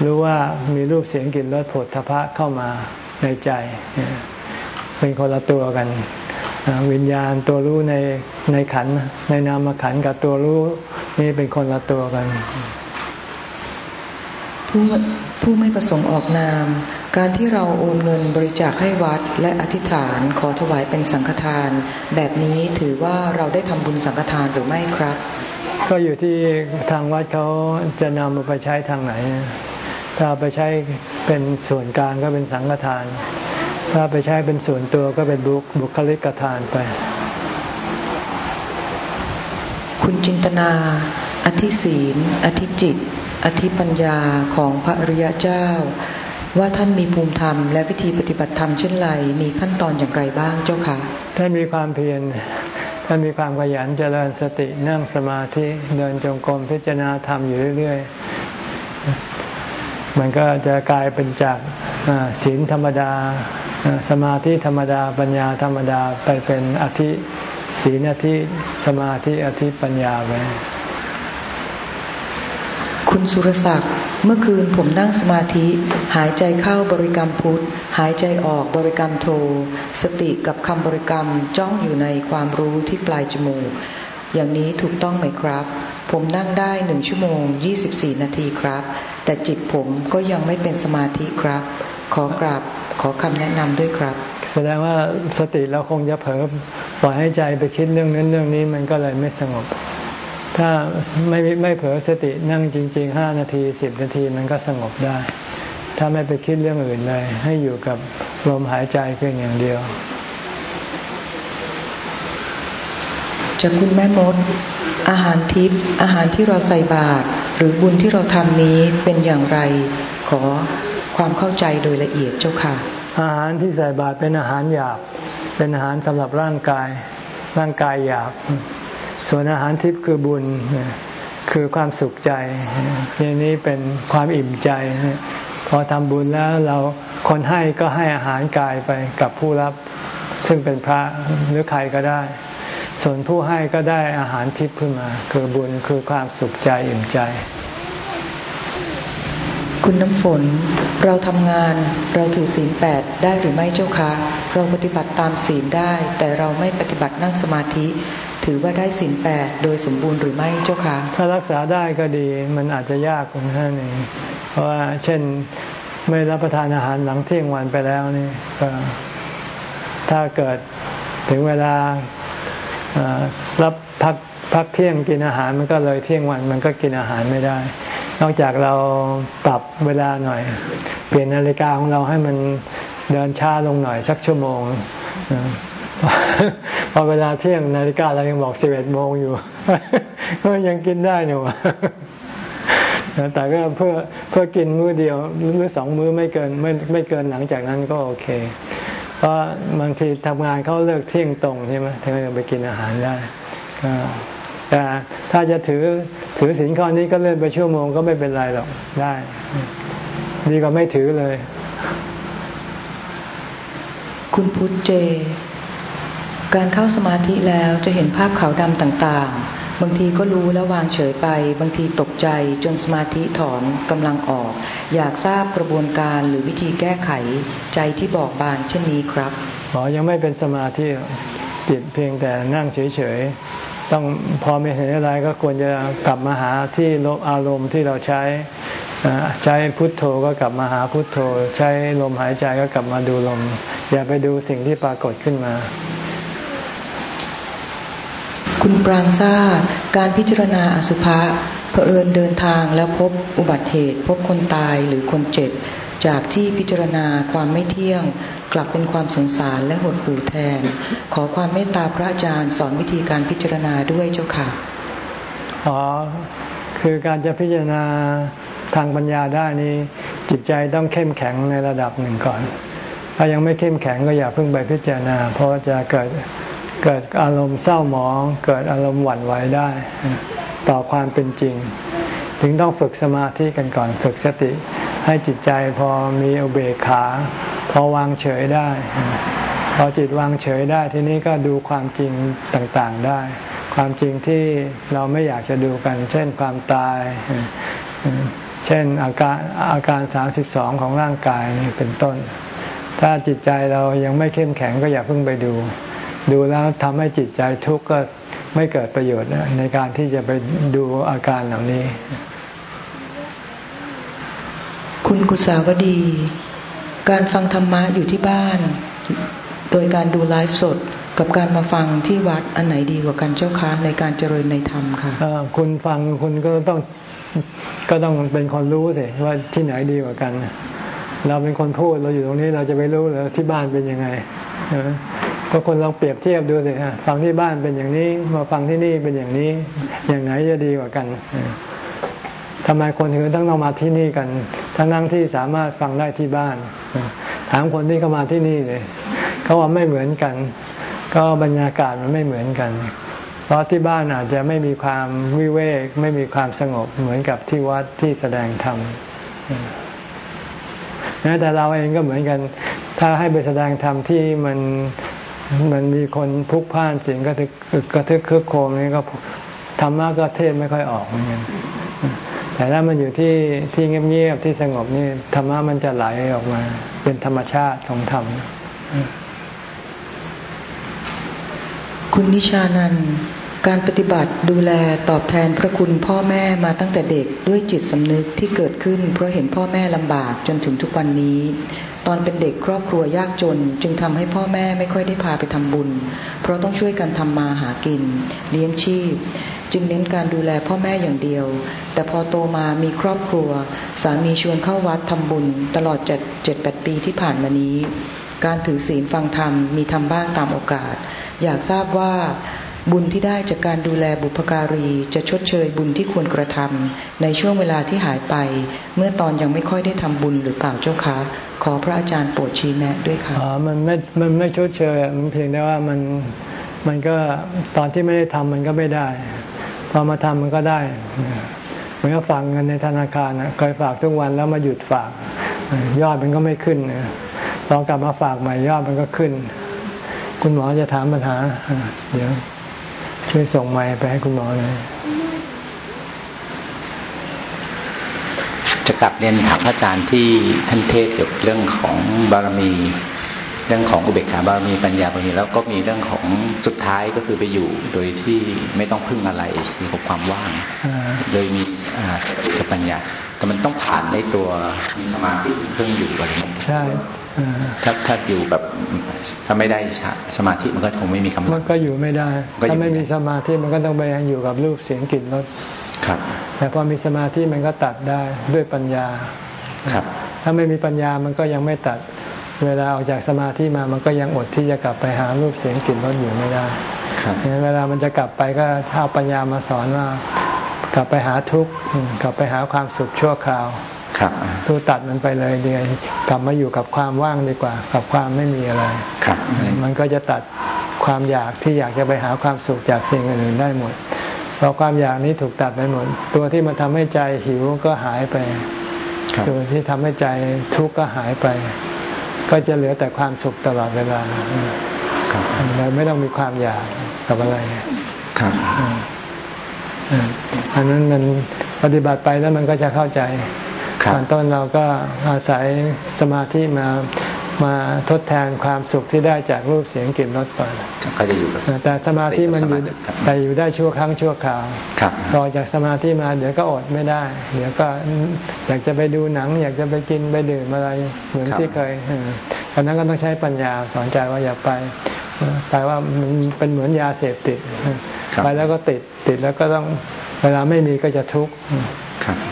รู้ว่ามีรูปเสียงกลิ่นรสผลทพะเข้ามาในใจ เป็นคนละตัวกัน วิญญาณตัวรู้ในในขันในนามขันกับตัวรู้นี่เป็นคนละตัวกัน ผู้ผู้ไม่ประสงค์ออกนาม การที่เราโอนเงินบริจาคให้วัดและอธิษฐานขอถวายเป็นสังฆทาน แบบนี้ถือว่าเราได้ทำบุญสังฆทานหรือไม่ครับ ก็อยู่ที่ทางวัดเขาจะนำมาไปใช้ทางไหน ถ้าไปใช้เป็นส่วนกลางก็เป็นสังฆทาน ถ้าไปใช้เป็นส่วนตัวก็เป็นบุคบุคลิกทานไป คุณจินตนา อธิศีล อธิจิต อธิปัญญาของพระอริยเจ้า ว่าท่านมีภูมิธรรม และวิธีปฏิบัติธรรมเช่นไร มีขั้นตอนอย่างไรบ้างเจ้าคะท่านมีความเพียร ท่านมีความขยันเจริญสตินั่งสมาธิเดินจงกรมพิจารณาธรรมอยู่เรื่อยๆ มันก็จะกลายเป็นจากศีลธรรมดา สมาธิธรรมดา ปัญญาธรรมดาไปเป็นอธิศีลอธิสมาธิอธิปัญญาไป คุณสุรศักดิ์ เมื่อคืนผมนั่งสมาธิ หายใจเข้าบริกรรมพุทธ หายใจออกบริกรรมโท สติกับคำบริกรรมจ้องอยู่ในความรู้ที่ปลายจมูก อย่างนี้ถูกต้องไหมครับ ผมนั่งได้หนึ่งชั่วโมงยี่สิบสี่นาทีครับ แต่จิตผมก็ยังไม่เป็นสมาธิครับ ขอกราบขอคำแนะนำด้วยครับ แสดงว่าสติเราคงจะเผลอปล่อยให้ใจไปคิดเรื่องนั้นเรื่องนี้มันก็เลยไม่สงบ ถ้าไม่ไม่เผลอสตินั่งจริงๆห้านาทีสิบนาทีมันก็สงบได้ ถ้าไม่ไปคิดเรื่องอื่นเลย ให้อยู่กับลมหายใจเพียงอย่างเดียวจากคุณแม่มด อาหารทิพย์อาหารที่เราใส่บาตรหรือบุญที่เราทำนี้เป็นอย่างไรขอความเข้าใจโดยละเอียดเจ้าค่ะ อาหารที่ใส่บาตรเป็นอาหารหยาบ เป็นอาหารสำหรับร่างกาย ร่างกายหยาบ ส่วนอาหารทิพย์คือบุญคือความสุขใจนี่นี้เป็นความอิ่มใจ พอทำบุญแล้วเราคนให้ก็ให้อาหารกายไปกับผู้รับ ซึ่งเป็นพระหรือใครก็ได้ ส่วนผู้ให้ก็ได้อาหารทิพย์ขึ้นมา คือบุญคือความสุขใจอิ่มใจ คุณน้ำฝน เราทำงานเราถือศีลแปดได้หรือไม่เจ้าคะ เราปฏิบัติตามศีลได้ แต่เราไม่ปฏิบัตินั่งสมาธิ ถือว่าได้ศีลแปดโดยสมบูรณ์หรือไม่เจ้าคะถ้ารักษาได้ก็ดีมันอาจจะยากคุณท่านเองเพราะว่าเช่นไม่รับประทานอาหารหลังเที่ยงวันไปแล้วนี่ก็ถ้าเกิดถึงเวลารับพักพักเที่ยงกินอาหารมันก็เลยเที่ยงวันมันก็กินอาหารไม่ได้ นอกจากเราปรับเวลาหน่อย เปลี่ยนนาฬิกาของเราให้มันเดินช้าลงหน่อยสักชั่วโมงพอเวลาเที่ยงนาฬิกาเรายังบอกสิบเอ็ดโมงอยู่ก็ยังกินได้เนี่ยแต่ก็เพื่อเพื่อกินมื้อเดียวหรือสองมื้อไม่เกินไม่ไม่เกินหลังจากนั้นก็โอเค เพราะบางทีทำงานเขาเลิกเที่ยงตรงใช่ไหมถึงจะไปกินอาหารได้ก็ แต่ถ้าจะถือถือสินข้อนี้ก็เลื่อนไปชั่วโมงก็ไม่เป็นไรหรอกได้ดีกว่าไม่ถือเลย คุณพุทธเจ การเข้าสมาธิแล้วจะเห็นภาพขาวดำต่างๆ บางทีก็รู้แล้ววางเฉยไป บางทีตกใจจนสมาธิถอนกำลังออก อยากทราบกระบวนการหรือวิธีแก้ไขใจที่บอกบานเช่นนี้ครับอ๋อยังไม่เป็นสมาธิจิตเพียงแต่นั่งเฉย ต้องพอไม่เห็นอะไรก็ควรจะกลับมาหาที่ลบอารมณ์ที่เราใช้ใช้พุทโธก็กลับมาหาพุทโธ ใช้ลมหายใจก็กลับมาดูลม อย่าไปดูสิ่งที่ปรากฏขึ้นมา คุณปรางซ่าการพิจารณาอสุภะ เผอิญเดินทางแล้วพบอุบัติเหตุ พบคนตายหรือคนเจ็บ จากที่พิจารณาความไม่เที่ยง กลับเป็นความสงสารและหดหู่แทน ขอความเมตตาพระอาจารย์สอนวิธีการพิจารณาด้วยเจ้าค่ะอ๋อคือการจะพิจารณาทางปัญญาได้นี้ จิตใจต้องเข้มแข็งในระดับหนึ่งก่อน ถ้ายังไม่เข้มแข็งก็อย่าเพิ่งไปพิจารณา เพราะจะเกิดเกิดอารมณ์เศร้าหมอง เกิดอารมณ์หวั่นไหวได้ ต่อความเป็นจริง ถึงต้องฝึกสมาธิกันก่อนฝึกสติ ให้จิตใจพอมีอุเบกขา พอวางเฉยได้ พอจิตวางเฉยได้ทีนี้ก็ดูความจริงต่างๆได้ ความจริงที่เราไม่อยากจะดูกัน เช่นความตาย เช่นอาการอาการสาสิบสองของร่างกายนี่เป็นต้น ถ้าจิตใจเรายังไม่เข้มแข็งก็อย่าเพิ่งไปดูดูแล้วทำให้จิตใจทุกข์ก็ ไม่เกิดประโยชน์ในการที่จะไปดูอาการเหล่านี้ คุณกุศาวดี การฟังธรรมะอยู่ที่บ้าน โดยการดูไลฟ์สดกับการมาฟังที่วัดอันไหนดีกว่ากันเจ้าคะในการเจริญในธรรมค่ะคุณฟังคุณก็ต้องก็ต้องเป็นคนรู้สิว่าที่ไหนดีกว่ากัน เราเป็นคนพูดเราอยู่ตรงนี้เราจะไปรู้เลยที่บ้านเป็นยังไง ก็คนลองเปรียบเทียบดูสิฮะฟังที่บ้านเป็นอย่างนี้ มาฟังที่นี่เป็นอย่างนี้ อย่างไหนจะดีกว่ากันทำไมคนถึงต้องต้องมาที่นี่กัน ทั้งนั่งที่สามารถฟังได้ที่บ้าน ถามคนที่เข้ามาที่นี่เลยเขาว่าไม่เหมือนกัน ก็บรรยากาศมันไม่เหมือนกัน เพราะที่บ้านอาจจะไม่มีความวิเวก ไม่มีความสงบเหมือนกับที่วัดที่แสดงธรรมนะแต่เราเองก็เหมือนกัน ถ้าให้ไปแสดงธรรมที่มัน มันมีคนพุกพ่านเสียงกระทึกกระทึกคึกโคมนี่ก็ธรรมะก็เทศไม่ค่อยออกเหมือนกันแต่ถ้ามันอยู่ที่ที่เงียบๆที่สงบนี่ธรรมะมันจะไหลออกมา เป็นธรรมชาติของธรรมคุณนิชานันการปฏิบัติดูแลตอบแทนพระคุณพ่อแม่มาตั้งแต่เด็กด้วยจิตสำนึกที่เกิดขึ้น เพราะเห็นพ่อแม่ลำบากจนถึงทุกวันนี้ ตอนเป็นเด็กครอบครัวยากจน จึงทำให้พ่อแม่ไม่ค่อยได้พาไปทำบุญ เพราะต้องช่วยกันทำมาหากิน เลี้ยงชีพ จึงเน้นการดูแลพ่อแม่อย่างเดียว แต่พอโตมามีครอบครัว สามีชวนเข้าวัดทำบุญ ตลอดเจ็ดเจ็ดแปดปีที่ผ่านมานี้ การถือศีลฟังธรรมมีทำบ้างตามโอกาส อยากทราบว่า บุญที่ได้จากการดูแลบุพการีจะชดเชยบุญที่ควรกระทำในช่วงเวลาที่หายไป เมื่อตอนยังไม่ค่อยได้ทำบุญหรือเปล่าเจ้าคะ ขอพระอาจารย์โปรดชี้แนะด้วยค่ะอ๋อมันไม่มันไม่ชดเชยมันเพียงแต่ว่ามันมันก็ตอนที่ไม่ได้ทำมันก็ไม่ได้ พอมาทำมันก็ได้เหมือนกับฝากเงินในธนาคารนะเคยฝากทุกวันแล้วมาหยุดฝาก ยอดมันก็ไม่ขึ้นลองกลับมาฝากใหม่ยอดมันก็ขึ้น คุณหมอจะถามปัญหา เดี๋ยว ช่วยส่งไม้ไปให้คุณหมอเลยจะกลับเรียนถามพระอาจารย์ที่ท่านเทศเกี่ยวกับเรื่องของบารมี รื่องของอุเบกขาบารมีปัญญาบารมีแล้วก็มีเรื่องของสุดท้ายก็คือไปอยู่โดยที่ไม่ต้องพึ่งอะไรมีความว่างโดยมีกับปัญญา แต่มันต้องผ่านในตัวมีสมาธิเพิ่งอยู่อะไรนี้ใช่ถ้าถ้าอยู่แบบถ้าไม่ได้สมาธิมันก็คงไม่มีกำลังมันก็อยู่ไม่ได้ ถ้าไม่มีสมาธิมันก็ต้องไปอยู่กับรูปเสียงกลิ่นรสครับ แต่พอมีสมาธิมันก็ตัดได้ด้วยปัญญาครับ ถ้าไม่มีปัญญามันก็ยังไม่ตัด เวลาออกจากสมาธิมามันก็ยังอดที่จะกลับไปหารูปเสียงกลิ่นรสอยู่ไม่ได้ครับเวลามันจะกลับไปก็ชาวปัญญามาสอนว่ากลับไปหาทุกข์กลับไปหาความสุขชั่วคราวครับสู้ตัดมันไปเลยเดียกลับมาอยู่กับความว่างดีกว่า กับความไม่มีอะไรครับ มันก็จะตัดความอยากที่อยากจะไปหาความสุขจากสิ่งอื่นได้หมดพอความอยากนี้ถูกตัดไปหมด ตัวที่มันทำให้ใจหิวก็หายไป ตัวที่ทำให้ใจทุกข์ก็หายไป ก็จะเหลือแต่ความสุขตลอดเวลาเราไม่ต้องมีความอยากกับอะไรครับอันนั้นมันปฏิบัติไปแล้วมันก็จะเข้าใจตอนต้นเราก็อาศัยสมาธิมา มาทดแทนความสุขที่ได้จากรูปเสียงกลิ่นรสก่อนก็จะอยู่แต่สมาธิมันอยู่แต่อยู่ได้ชั่วครั้งชั่วคราวต่อจากสมาธิมาเดี๋ยวก็อดไม่ได้ เดี๋ยวก็อยากจะไปดูหนัง อยากจะไปกินไปดื่มอะไรเหมือนที่เคยตอนนั้นก็ต้องใช้ปัญญาสอนใจว่าอย่าไปแต่ว่ามันเป็นเหมือนยาเสพติดไปแล้วก็ติดติดแล้วก็ต้องเวลาไม่มีก็จะทุกข์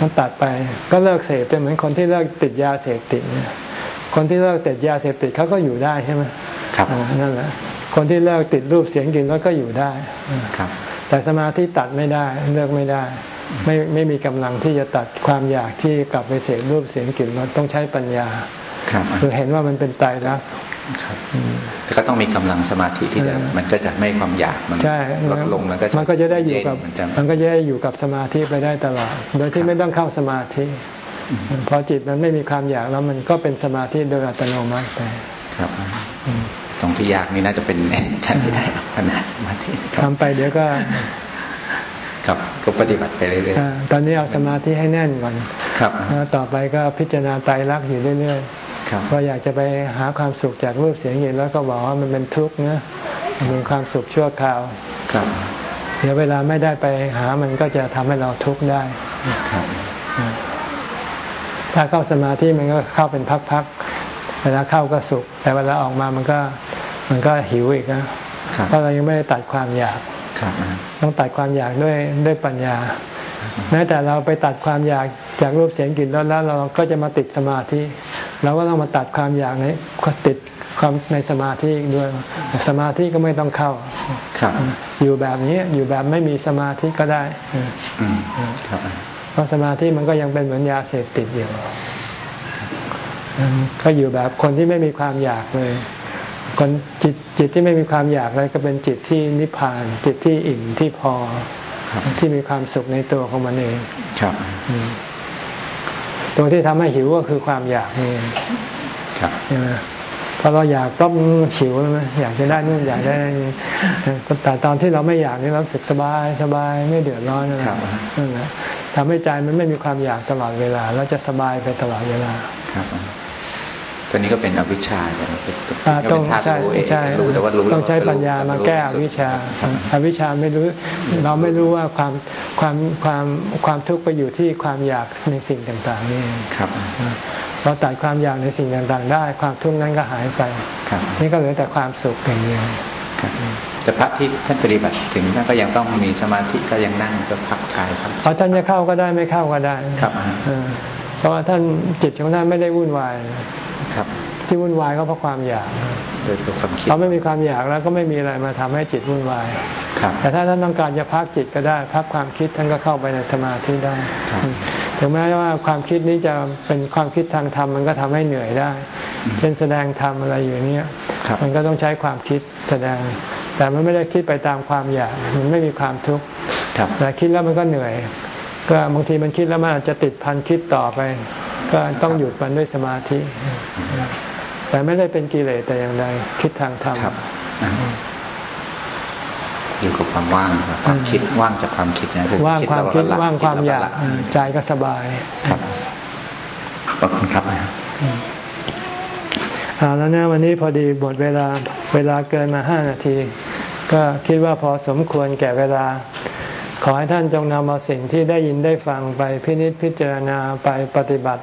มันตัดไป ก็เลิกเสพเป็นเหมือนคนที่เลิกติดยาเสพติดเนี่ย คนที่เลิกติดยาเสพติดเขาก็อยู่ได้ใช่ไหมครับนั่นแหละ คนที่เลิกติดรูปเสียงกลิ่นรสก็อยู่ได้ครับ แต่สมาธิตัดไม่ได้เลิกไม่ได้ ไม่ไม่มีกำลังที่จะตัดความอยากที่กลับไปเสพรูปเสียงกลิ่นรสต้องใช้ปัญญาคือเห็นว่ามันเป็นตายแล้วแต่ก็ต้องมีกำลังสมาธิที่จะมันก็จะไม่ความอยากมันลดลงมันก็มันก็จะได้อยู่กับมันก็จะได้อยู่กับสมาธิไปได้ตลอด โดยที่ไม่ต้องเข้าสมาธิ พอจิตมันไม่มีความอยากแล้วมันก็เป็นสมาธิโดยอัตโนมัติไปครับตรงที่ยากนี่น่าจะเป็นชั้นที่ได้ขนาดสมาธิทำไปเดี๋ยวก็ ครับก็ปฏิบัติไปเรื่อยๆตอนนี้เอาสมาธิให้แน่นก่อนครับต่อไปก็พิจารณาไตรลักษณ์อยู่เรื่อยๆพออยากจะไปหาความสุขจากรูปเสียงเห็นแล้วก็บอกว่ามันเป็นทุกข์นะมันเป็นความสุขชั่วคราว ครับ เดี๋ยวเวลาไม่ได้ไปหามันก็จะทำให้เราทุกข์ได้ครับ ถ้าเข้าสมาธิมันก็เข้าเป็นพักๆเวลาเข้าก็สุข แต่เวลาออกมามันก็มันก็หิวอีกนะเพราะเรายังไม่ได้ตัดความอยากต้องตัดความอยากด้วยด้วยปัญญาแม้แต่เราไปตัดความอยากจากรูปเสียงกลิ่นแล้วแล้วเราก็จะมาติดสมาธิเราก็ต้องมาตัดความอยากในติดความในสมาธิด้วยสมาธิก็ไม่ต้องเข้าอยู่แบบนี้อยู่แบบไม่มีสมาธิก็ได้เพ ราะสมาธิมันก็ยังเป็นเหมือนยาเสพติดอยู่ก็อยู่แบบคนที่ไม่มีความอยากเลย คนจิตจิตที่ไม่มีความอยากเลยก็เป็นจิตที่นิพพาน จิตที่อิ่มที่พอที่มีความสุขในตัวของมันเองครับตัวที่ทำให้หิวก็คือความอยากนี่ครับใช่ไหม พอเราอยากก็หิวไหมอยากจะได้นู่นอยากได้นี่แต่ตอนที่เราไม่อยากนี่เราสึกสบายสบายไม่เดือดร้อนนั่นแหละทำให้ใจมันไม่มีความอยากตลอดเวลาแล้วจะสบายไปตลอดเวลาครับตัวนี้ก็เป็นอวิชชาใช่ไหมต้องใช่ใช่ต้องใช้ปัญญามาแก้อวิชชา อวิชชาไม่รู้ เราไม่รู้ว่าความความความความทุกข์ไปอยู่ที่ความอยากในสิ่งต่าง ๆ นี่ครับ เราตัดความอยากในสิ่งต่างๆ ได้ ความทุกข์นั้นก็หายไปนี่ก็เหลือแต่ความสุขอย่างเดียวแต่พระที่ท่านปฏิบัติถึงท่านก็ยังต้องมีสมาธิก็ยังนั่งก็พักกายพักเอาท่านจะเข้าก็ได้ไม่เข้าก็ได้ครับเพราะว่าท่านจิตของท่านไม่ได้วุ่นวายครับ ที่วุ่นวายก็เพราะความอยากโดยตัวความคิดเขาไม่มีความอยากแล้วก็ไม่มีอะไรมาทำให้จิตวุ่นวายแต่ถ้าท่านต้องการจะพักจิตก็ได้ พักความคิดท่านก็เข้าไปในสมาธิได้ถึงแม้ว่าความคิดนี้จะเป็นความคิดทางธรรมมันก็ทำให้เหนื่อยได้เช่นแสดงธรรมอะไรอยู่เนี้ยมันก็ต้องใช้ความคิดแสดง แต่มันไม่ได้คิดไปตามความอยากมันไม่มีความทุกข์แต่คิดแล้วมันก็เหนื่อย ก็บางทีมันคิดแล้วมันอาจจะติดพันคิดต่อไป ก็ต้องหยุดมันด้วยสมาธิ แต่ไม่ได้เป็นกิเลสแต่อย่างใดคิดทางธรรมอยู่กับความว่างความคิดว่างจากความคิดนะว่างความคิดว่างความอยากใจก็สบายครับขอบคุณครับเอาแล้วนะวันนี้พอดีหมดเวลาเวลาเกินมาห้านาที ก็คิดว่าพอสมควรแก่เวลา ขอให้ท่านจงนำเอาสิ่งที่ได้ยินได้ฟังไปพินิจพิจารณาไปปฏิบัติ